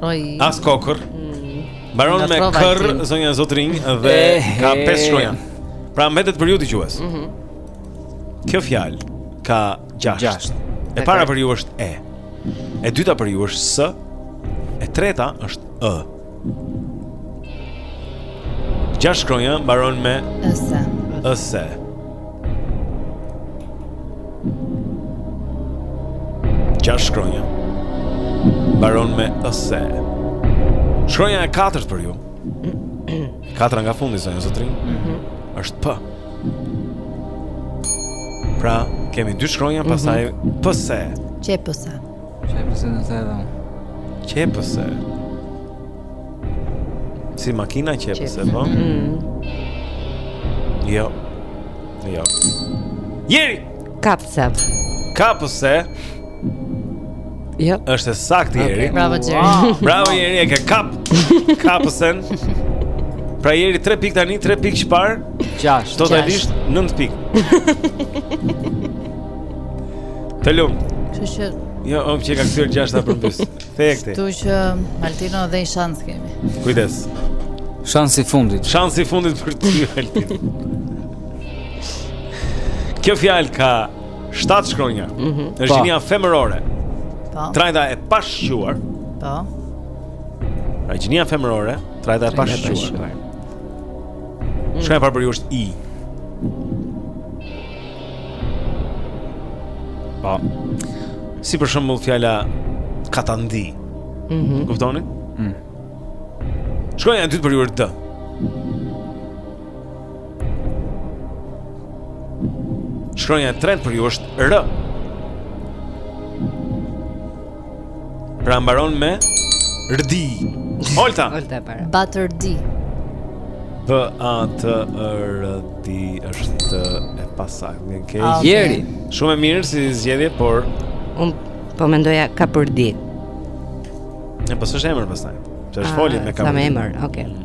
Oj.
As kokërr. Mm.
Mbaron
me kër zonja zotërinj dhe
eh,
ka
eh.
pesë shkronja. Pra mbetet për ju dëgjues.
Mhm.
Mm Kjo fjalë ka 6. E para për ju është e. E dyta për ju është s. E treta është ë. Gjashtë shkronja mbaron me
s.
S. Gjashtë shkronja. Mbaron me ëse. Shkronja e katërt për ju. E katërta nga fundi zonja zotërinj. Mhm. Është P. Pra, kemi dy shkronja, mhm. pastaj pëse.
Qepëse.
Qepëse në zero.
Qepëse. Si makina qepëse, po? Mm. Jo. Jo. Jeri!
Kapëse.
Kapëse.
Jo.
Është e saktë okay. Jeri.
Bravo Jeri. Wow.
Bravo Jeri, e ke kap. Kapësen. Pra Jeri 3 pikë tani, 3 pikë që parë,
6.
Totalisht 9 pikë. Të
lumt. Çështë.
Jo, them që ka kthyer gjashta përmbys. Thekti.
Kështu që Altino, edhe një shans kemi.
Kujdes.
Shansi i fundit.
Shansi i fundit për ty Altino. Kjo fjalë ka 7 shkronja. Mm -hmm. Është
po.
gjinia femërore.
Po.
Trajta e pashquar.
Po.
Pra gjinia femërore, trajta e pashquar. Shkronja e parë për ju është i. Po. Si për shembull fjala katandi.
Mhm.
Mm Kuptoni? Mhm.
Mm
Shkronja e dytë për ju është D. Shkronja e tretë për ju është R. Pra mbaron me Rdi. Olta.
Olta e para.
Batrdi.
B A T R D është e pasaktë. Okej. Okay.
Ah, okay.
Jeri.
Shumë e mirë si zgjedhje, por
un po mendoja kapërdi.
Ne po s'është emër pastaj. Ç'është
ah,
folje me
ka.
Sa
emër? Okej. Okay.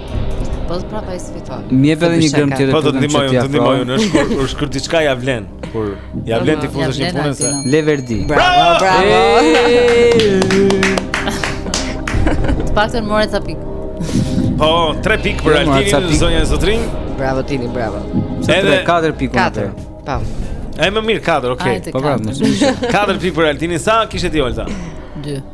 Po të prapa i sfiton.
Më jep edhe një gërmë tjetër
po të ndihmoj, të ndihmoj, në shkurt, është kur diçka ja vlen, kur ja vlen t'i futesh një pune se
Leverdi.
Bravo, bravo.
Të paktën more ca pikë.
Po, 3 pikë për Altinin, zonja e zotërinj.
Bravo Tini, bravo.
Edhe
4 pikë.
4. Po.
Ai më mirë 4, okay.
Po bravo.
4 pikë për Altinin. Sa kishe ti Olta? 2.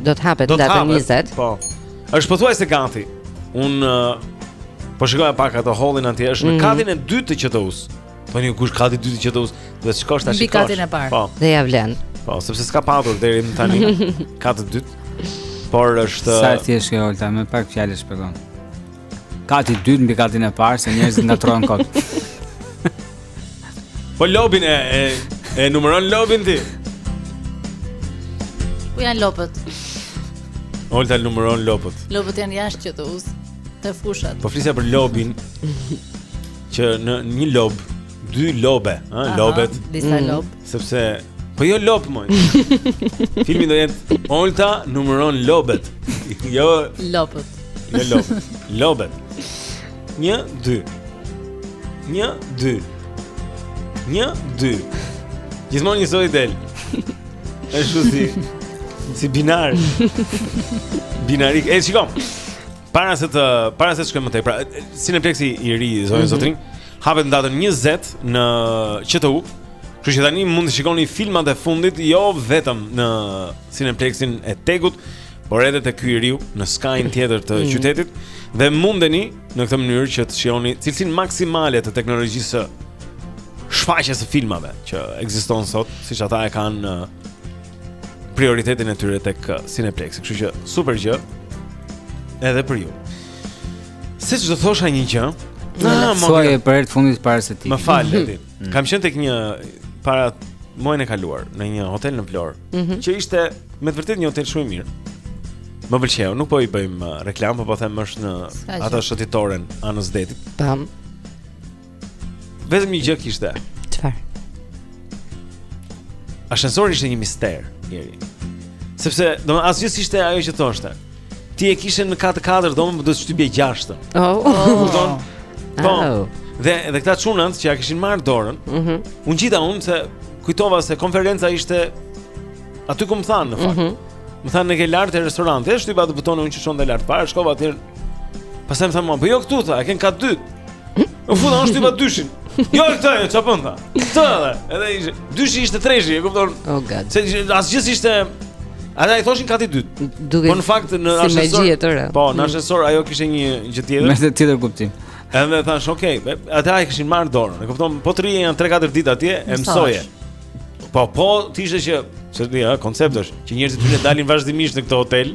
Do të
hapet datën 20.
Po. Është pothuajse gati. Un uh, po shikoj pak ato hollin atje, është
mm -hmm.
në mhm. katin e dytë të QTU-s. Po një kush kati dytë QTU-s, do të shkosh tash.
Mbi katin e parë.
Po.
Dhe ja vlen.
Po, sepse s'ka patur deri më tani. Kat të dytë. Por është
Sa thjesht kjo Olta, më pak fjalë shpjegon. Kati dytë mbi katin e parë se njerëzit ngatrohen kot.
Po lobin e e, e numëron lobin ti.
Ku janë lopët?
Olta numëron lopët.
Lopët janë jashtë QTU-s te fushat.
Po flisja për lobin që në një lob Dy lobe, ëh, lobet.
Disa mm. lob.
Sepse po jo lopë moj. Filmi do jetë Olta numëron lobet. Jo
lopët.
Jo lopët. Lobet. 1 2 1 2 1 2 Gjithmonë njësoj del. Është si si binar. Binarik, e shikon. Para se të para se të shkojmë më tej, pra Cineplexi i ri zonja
mm
-hmm. zotërinj hapet datën 20 në QTU. Kështu që tani mund të shikoni filmat e fundit jo vetëm në Cineplexin e Tegut, por edhe te ky i riu në skajin tjetër të
mm.
qytetit dhe mundeni në këtë mënyrë që të shijoni cilësinë maksimale të teknologjisë së shfaqjes së filmave që ekziston sot, siç ata e kanë prioritetin e tyre tek uh, Cineplex. Kështu që super gjë edhe për ju. Seç do thosha një gjë,
na mësoi për herë të fundit para se ti.
Më fal, Ledi. Mm. Kam qenë tek një para muajin e kaluar në një hotel në Vlorë,
mm -hmm.
që ishte me të vërtetë një hotel shumë i mirë. Më pëlqeu, nuk po i bëjmë uh, reklamë, po po them është në
atë
shëtitoren anës detit.
Tam.
Vetëm një gjë kishte.
Çfarë?
Ashensori ishte një mister, njeri. Sepse, domethënë asgjë s'ishte ajo që thoshte. Ti e kishe në kat të katërt, domethënë do të shtypje gjashtë.
Oh,
oh. Po.
Oh.
Dhe dhe këta çunat që ia kishin marrë dorën,
ëh,
mm -hmm. u ngjita unë se kujtova se konferenca ishte aty ku më thanë në fakt.
Mm -hmm.
Më thanë neve lart te restoranti, e shtypa atë butonin unë që çonte lart fare, shkova aty. Pastaj më tha, "Po jo këtu, tha, e kanë në kat të dytë." U futa e shtypa dyshin. Jo këtë, jo çfarë bën tha? Këtë edhe, edhe ishte dyshi ishte treshi, e kupton?
Oh god.
Se asgjë s'ishte Ata i thoshin kati i dytë.
Duke
po në fakt në
atë
ashensor. Po, në
mm.
ashensor ajo kishte një gjë tjetër.
Me tjetër kuptim.
Edhe thashë, "Ok, ata ia kishin marrë dorën." E kupton? Po të rrije nja 3-4 ditë atje, e mësoje. Po, po, ishte që, se ti, koncepti është, që njerëzit të ndalin vazhdimisht në këtë hotel,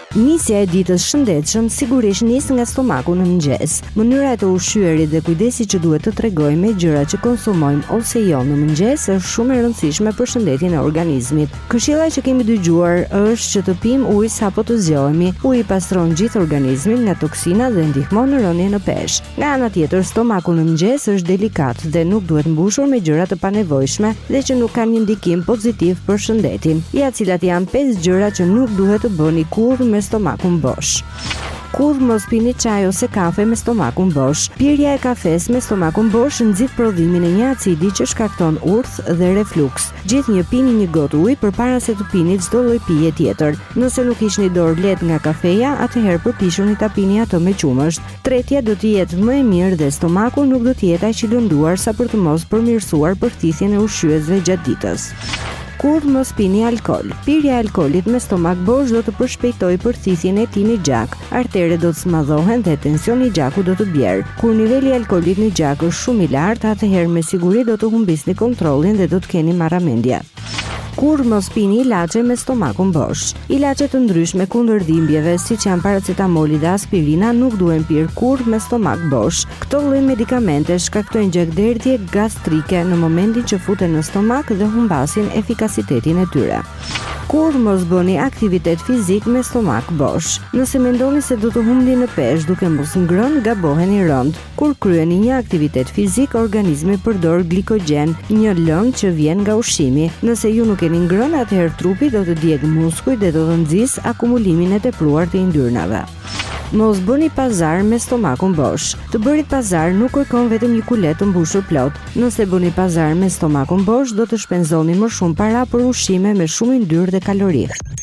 Nisja e ditës shëndetshëm sigurisht nis nga stomaku në mëngjes. Mënyra e të ushqyerit dhe kujdesi që duhet të tregojmë me gjërat që konsumojmë ose jo në mëngjes është shumë e rëndësishme për shëndetin e organizmit. Këshilla që kemi dëgjuar është që të pimë ujë sapo të zgjohemi. Uji pastron gjithë organizmin nga toksinat dhe ndihmon në rënien në peshë. Nga ana tjetër, stomaku në mëngjes është delikat dhe nuk duhet mbushur me gjëra të panevojshme dhe që nuk kanë një ndikim pozitiv për shëndetin. Ja cilat janë 5 gjëra që nuk duhet të bëni kurrë me stomakun bosh. Kurrë mos pini çaj ose kafe me stomakun bosh. Pirja e kafes me stomakun bosh nxit prodhimin e një acidi që shkakton urth dhe refluks. Gjithnjë pini një gotë ujë përpara se të pini çdo lloj pije tjetër. Nëse nuk hiqni dorë lehtë nga kafeja, atëherë përpiquni ta pini atë me qumësht. Tretja do të jetë më e mirë dhe stomaku nuk do të jetë aq i lënduar sa për të mos përmirësuar përthithjen e ushqyesve gjatë ditës. Kurrë mos pini alkool. Pirja e alkoolit me stomak bosh do të përshpejtojë përthithjen e tij në gjak. Arteriet do të zmadhohen dhe tensioni i gjakut do të bjerë. Kur niveli i alkoolit në gjak është shumë i lartë, atëherë me siguri do të humbisni kontrollin dhe do të keni marramendje. Kurrë mos pini ilaçe me stomakun bosh. Ilaçe të ndryshme kundër dhimbjeve, siç janë paracetamoli dhe aspirina, nuk duhen pirë kurrë me stomak bosh. Këto lloj medikamente shkaktojnë gjakderdhje gastrike në momentin që futen në stomak dhe humbasin efikasitetin e tyre. Kurrë mos bëni aktivitet fizik me stomak bosh. Nëse mendoni se do të humbni në peshë duke mos ngrënë, gaboheni rëndë. Kur kryeni një aktivitet fizik, organizmi përdor glikogjen, një lëndë që vjen nga ushqimi. Nëse ju nuk keni ngrënë, atëherë trupi do të djegë muskujt dhe do të nxisë akumulimin e tepruar të yndyrnave. Mos bëni pazar me stomakun bosh. Të bërit pazar nuk kërkon vetëm një kuletë të mbushur plot. Nëse bëni pazar me stomakun bosh, do të shpenzoni më shumë para për ushqime me shumë yndyrë dhe kalori.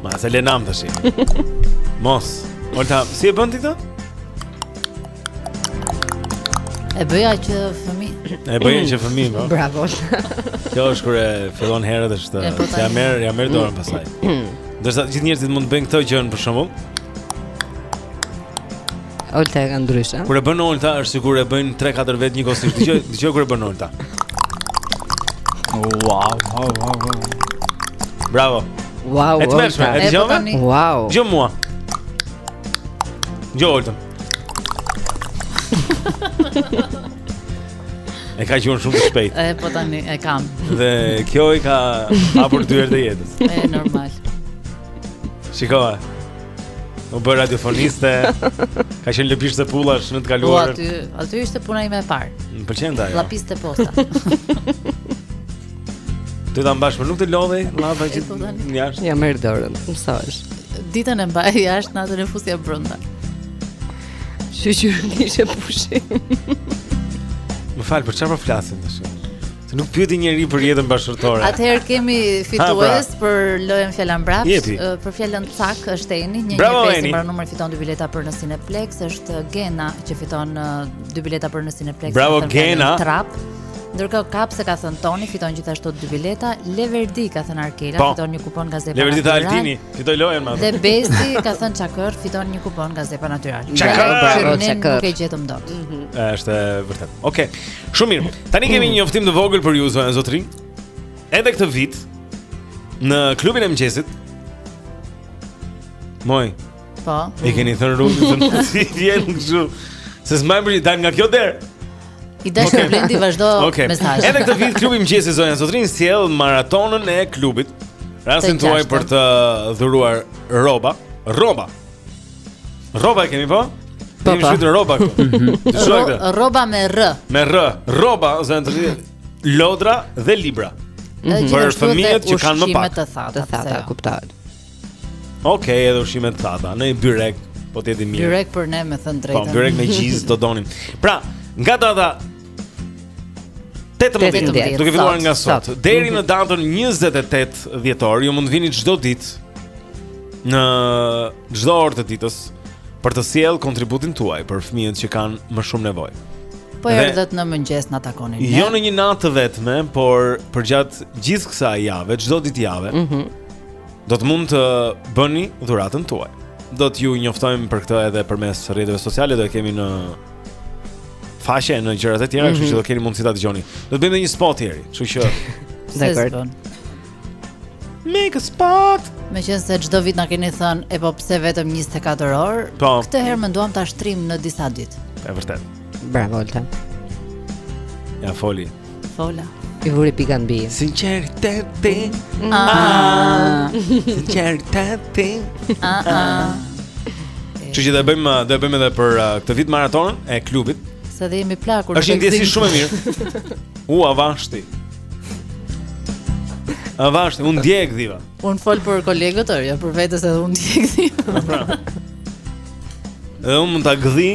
Ama se le
nam të shi Mos Olta, si e bën ti këtë?
E bëja që fëmi
E bëja që fëmi, po
Bravo
Kjo është kur e fillon herët është
po
Se
ia
merr, ia merr dorën pasaj Ndërsa gjithë njerëzit mund të bëjnë këto gjëra për shembull
Olta e ka ndryshe.
Kur e bën Olta është sikur e bëjnë 3-4 vet njëkohësisht. Dëgjo, dëgjo kur e bën Olta.
Wow, wow, wow, wow.
Bravo.
Wow, Olta.
E tmerrshme,
e dëgjove?
Wow.
Dëgjo mua. Dëgjo Oltën. E ka shumë të shpejtë.
E po tani e kam.
Dhe kjo i ka hapur dyert e jetës.
E normal.
Shikoje. U bë radiofoniste. Ka qenë lëpirëse pullash në të kaluarën.
Po aty, aty ishte puna ime e parë.
Më pëlqen ajo.
Llapiste te posta.
Di ta mbash, por nuk të lodhi, llapa që jashtë.
Ia merr dorën, mësohesh.
Ditën e mbaj jashtë, natën e fusja brenda.
Shyqyr kishe pushim.
Më fal, për çfarë po flasim tash? Se nuk pyeti njeri për jetën bashkëshortore.
Atëherë kemi pra. fitues pra. për lojën Fjala mbrapsht, për fjalën Cak është Eni, një një pesë për numrin fiton dy bileta për në Cineplex, është Gena që fiton dy bileta për në Cineplex.
Bravo Gena.
Trap. Ndërkohë Kapse ka thën Toni fiton gjithashtu dy bileta, Leverdi ka thën Arkela
po.
fiton një kupon nga Zepa.
Leverdi
tha
Altini, fitoi lojën
më
atë.
Dhe Besti ka thën Çakër fiton një kupon nga Zepa Natural.
Çakër,
bravo
Çakër.
Nuk e gjetëm dot.
Mhm. Është vërtet. Okej. Shumë mirë. Tani kemi një njoftim të vogël për ju zonja zotërinj. Edhe këtë vit në klubin e mëngjesit. Moj.
Po.
I keni thënë rrugën si vjen kështu. Se s'mbajmë dal nga kjo derë.
I dashur okay. Blendi vazhdo
okay.
mesazhin.
Edhe këtë vit klubi i mëngjesit zonja zotërinj sjell maratonën e klubit. Rastin tuaj për të dhuruar rroba, rroba Rroba kemi po?
Po.
Kemi shkruar rroba këtu. Mhm. Dëshoj këtë.
Rroba me r.
Me r. Rroba zonja zotërinj lodra dhe libra.
Mhm.
Për fëmijët që kanë më pak.
Të thata,
të thata,
jo.
kuptohet.
Okej, edhe ushqime të thata, një byrek, po të jetë mirë.
Byrek për ne me
thën
drejtën.
Po byrek me gjizë do donim. Pra, nga data 18 duke filluar nga sot deri në datën 28 dhjetor ju mund të vini çdo ditë në çdo orë të ditës për të sjellë kontributin tuaj për fëmijët që kanë më shumë nevojë.
Po erdhët në mëngjes na takoni ne.
Jo në një natë të vetme, por përgjatë gjithë kësaj jave, çdo ditë jave.
Mhm.
Mm do të mund të bëni dhuratën tuaj. Do t'ju njoftojmë për këtë edhe përmes rrjeteve sociale, do e kemi në faqe në gjërat e tjera, mm
-hmm.
kështu që mhm. do keni mundësi ta dëgjoni. Do të bëjmë një spot tjetër, kështu që
Dakord.
Make a spot.
Me qenë se çdo vit na keni thënë, e po pse vetëm 24 orë?
Po.
Këtë herë menduam ta shtrijmë në disa ditë.
Është vërtet.
Bravo Olta.
Ja foli.
Fola.
I vuri pikat mbi i.
Sinqeriteti.
Ah. ah. Sinqeriteti. Ah.
ah. Që që dhe bëjmë, uh, dhe bëjmë edhe për uh, këtë vit maratonën e klubit
Se edhe jemi plakur
është një ndjesi shumë e mirë U, avashti Avashti, unë dje e
gdhiva Unë fola për kolegët tërë, jo për veten edhe unë dje
e
gdhiva Dhe unë
mund të
gdhij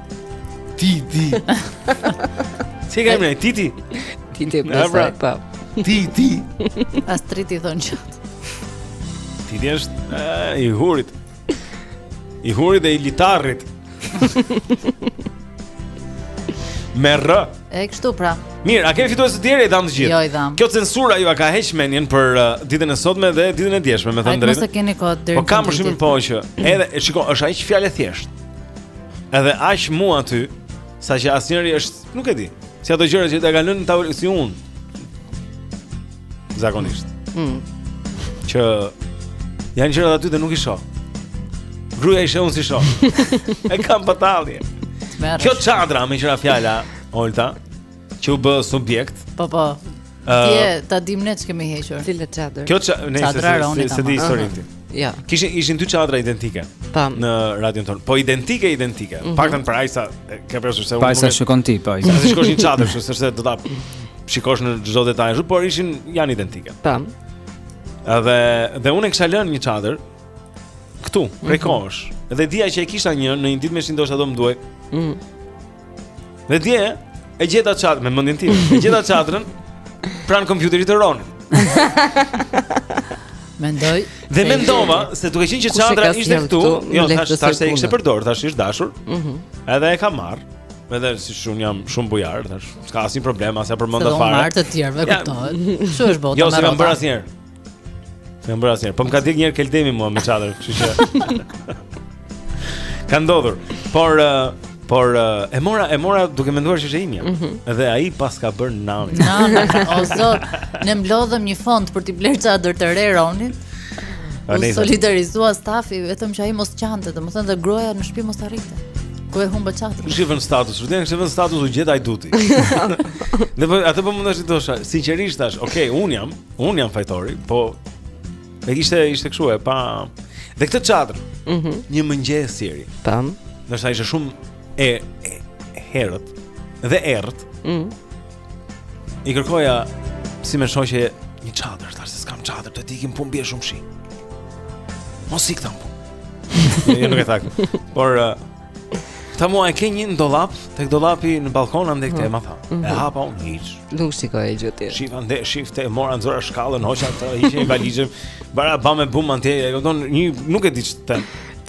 Titi. Si ka emrin? Titi.
Titi më
sa pa.
Titi. Astriti thon çat.
Titi është i hurit. I hurit dhe i litarit. Me rë
E kështu pra
Mirë, a kemi fitues të tjerë i dhamë të gjithë
Jo, i dhamë
Kjo censura jua ka heq menjen për uh, ditën e sotme dhe ditën e djeshme me thënë
drejtë Ajtë mos e keni kot deri
Po kam përshtypjen po që Edhe, shiko, është aq fjalë e thjeshtë Edhe aq mu aty, saqë asnjëri është, nuk e di. Si ato gjëra që ta kanë lënë në tavolinë si unë. Zakonisht.
Mm.
Që janë gjërat aty dhe nuk i shoh. Gruaja ishte unë s'i shoh. e kam pataljen. Kjo çadra me qira fjala Olta. Që u bë subjekt.
Po po. Ti ta dim ne ç'kemi hequr.
Cila çadër.
Kjo
çadra
se s'e di historinë ti.
Ja.
Kishin ishin dy çadra identike.
Tam.
Në radion tonë. Po identike identike.
Mm -hmm.
Paktën për aq sa, ke parasysh se
unë.
Aq sa
shikon ti, po.
Aq sa shikon një çadër, s'është se do ta shikosh në çdo detaj, por ishin janë identike.
Tam.
Edhe dhe unë kisha lënë një çadër këtu, prej
mm -hmm.
kohësh. Dhe dija që e kisha një në një ditë me shi ndoshta do më duhej.
Mhm.
Mm Dhe dje e gjeta çadrën me mendin tim. E gjeta çadrën pranë kompjuterit të Ronit.
Mendoj.
Dhe mendova se duke qenë që çadra ishte këtu, jo thash thash e kishte përdor, thash i është dashur. Ëh.
Mhm.
Edhe e ka marr. Edhe si shumë jam shumë bujar, thash s'ka asnjë problem, as ia
përmend
fare.
Sa marr të tjerëve kuptohet. Ç'është bota?
Jo, s'e kam bërë asnjëherë. Kam bërë asnjëherë. Po më ka dikë njëherë keldemi mua me çadër, kështu që. Ka ndodhur, por uh, por uh, e mora e mora duke menduar se ishte imja.
Mm -hmm.
Dhe ai paska bër nami.
Nami, o zot, ne mblodhëm një fond për t'i bler çadër të re Ronit. U solidarizua stafi vetëm që ai mos qante, domethënë dhe gruaja në shtëpi mos e rrihte. Ku e humbe çadrën?
Kush i vën status? Vetëm kush i vën status u gjet ai duti. Ne po atë po mundohesha të thosha, sinqerisht thash, okay, un jam, Unë jam fajtori, po e kishte ishte kështu e pa dhe këtë çadër.
Mhm.
Mm një mëngjes si
ky,
ndërsa ishte shumë e, e, e herët dhe errët.
Mhm.
Mm I kërkoja sime shoqe një çadër, thashë se s'kam çadër, do të ikim në punë bie shumë shi. Mos ik tha në punë. Jo nuk e tha. Por uh, Tha mua e ke një në dolap, tek dolapi në balkon andej këtë ma tha.
Mhm.
E hapa unë hiç.
Nuk shikoj gjë ti.
Shif andej, shif te mora nxora shkallën, hoqa të hiqe valixhën. Bara bam e bum andej, e kupton, një nuk e di ç'të.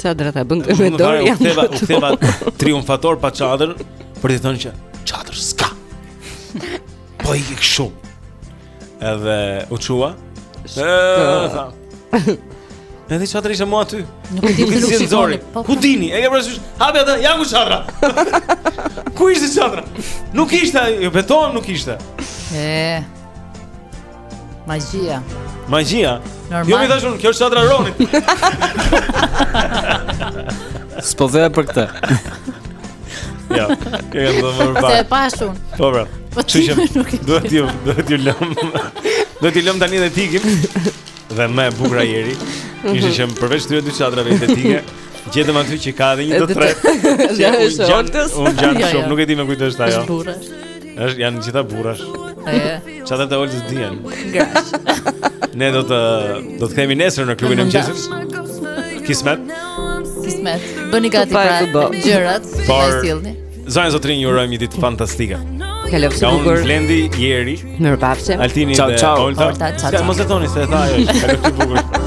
Çadra s'ta bën me dorë
jam.
Theva,
theva triumfator pa çadër për të thënë që çadër s'ka. Po i kështu. Edhe u çua. Edhe çadra ishte mu aty
Nuk e di pse nuk shikoni po,
Ku po. dini, e ke parasysh Hapi atë, ja ku çadra Ku ishte çadra Nuk ishte, jo betohem nuk ishte
E Magjia
Magjia
Normal
Jo mi thashë unë, kjo është çadra e Ronit
S'po dhe për këtë
Ja, e kam dhënë më
parë. Të
pashë
unë.
Po bra.
Po ti nuk e.
Do t'i, do t'i lëmë. Do t'i lëmë tani dhe të ikim. Dhe më e bukura Jeri. Mhm. Ishte që përveç këtyre dy çadrave sintetike, gjetëm aty që ka edhe një të
tretë.
Ja,
është
e
Oltës.
Unë jam
jo, jo.
shumë, nuk e di më e kujt është ajo.
Është burrash.
Është janë të gjitha burrash. Çfarë të ulë të
dian?
Ne do të do të kemi nesër në klubin e mëngjesit. Kismet.
Kismet. Bëni gati pra gjërat.
Por zonja zotërinj ju urojmë një ditë fantastike.
Kalofshi
sa më
bukur.
Nga Blendi Jeri.
Mirpafshim.
Altini
ciao,
dhe
ciao.
Olta.
Olta, ciao. Ciao,
mos e thoni se e tha ai. Kalofshi bukur.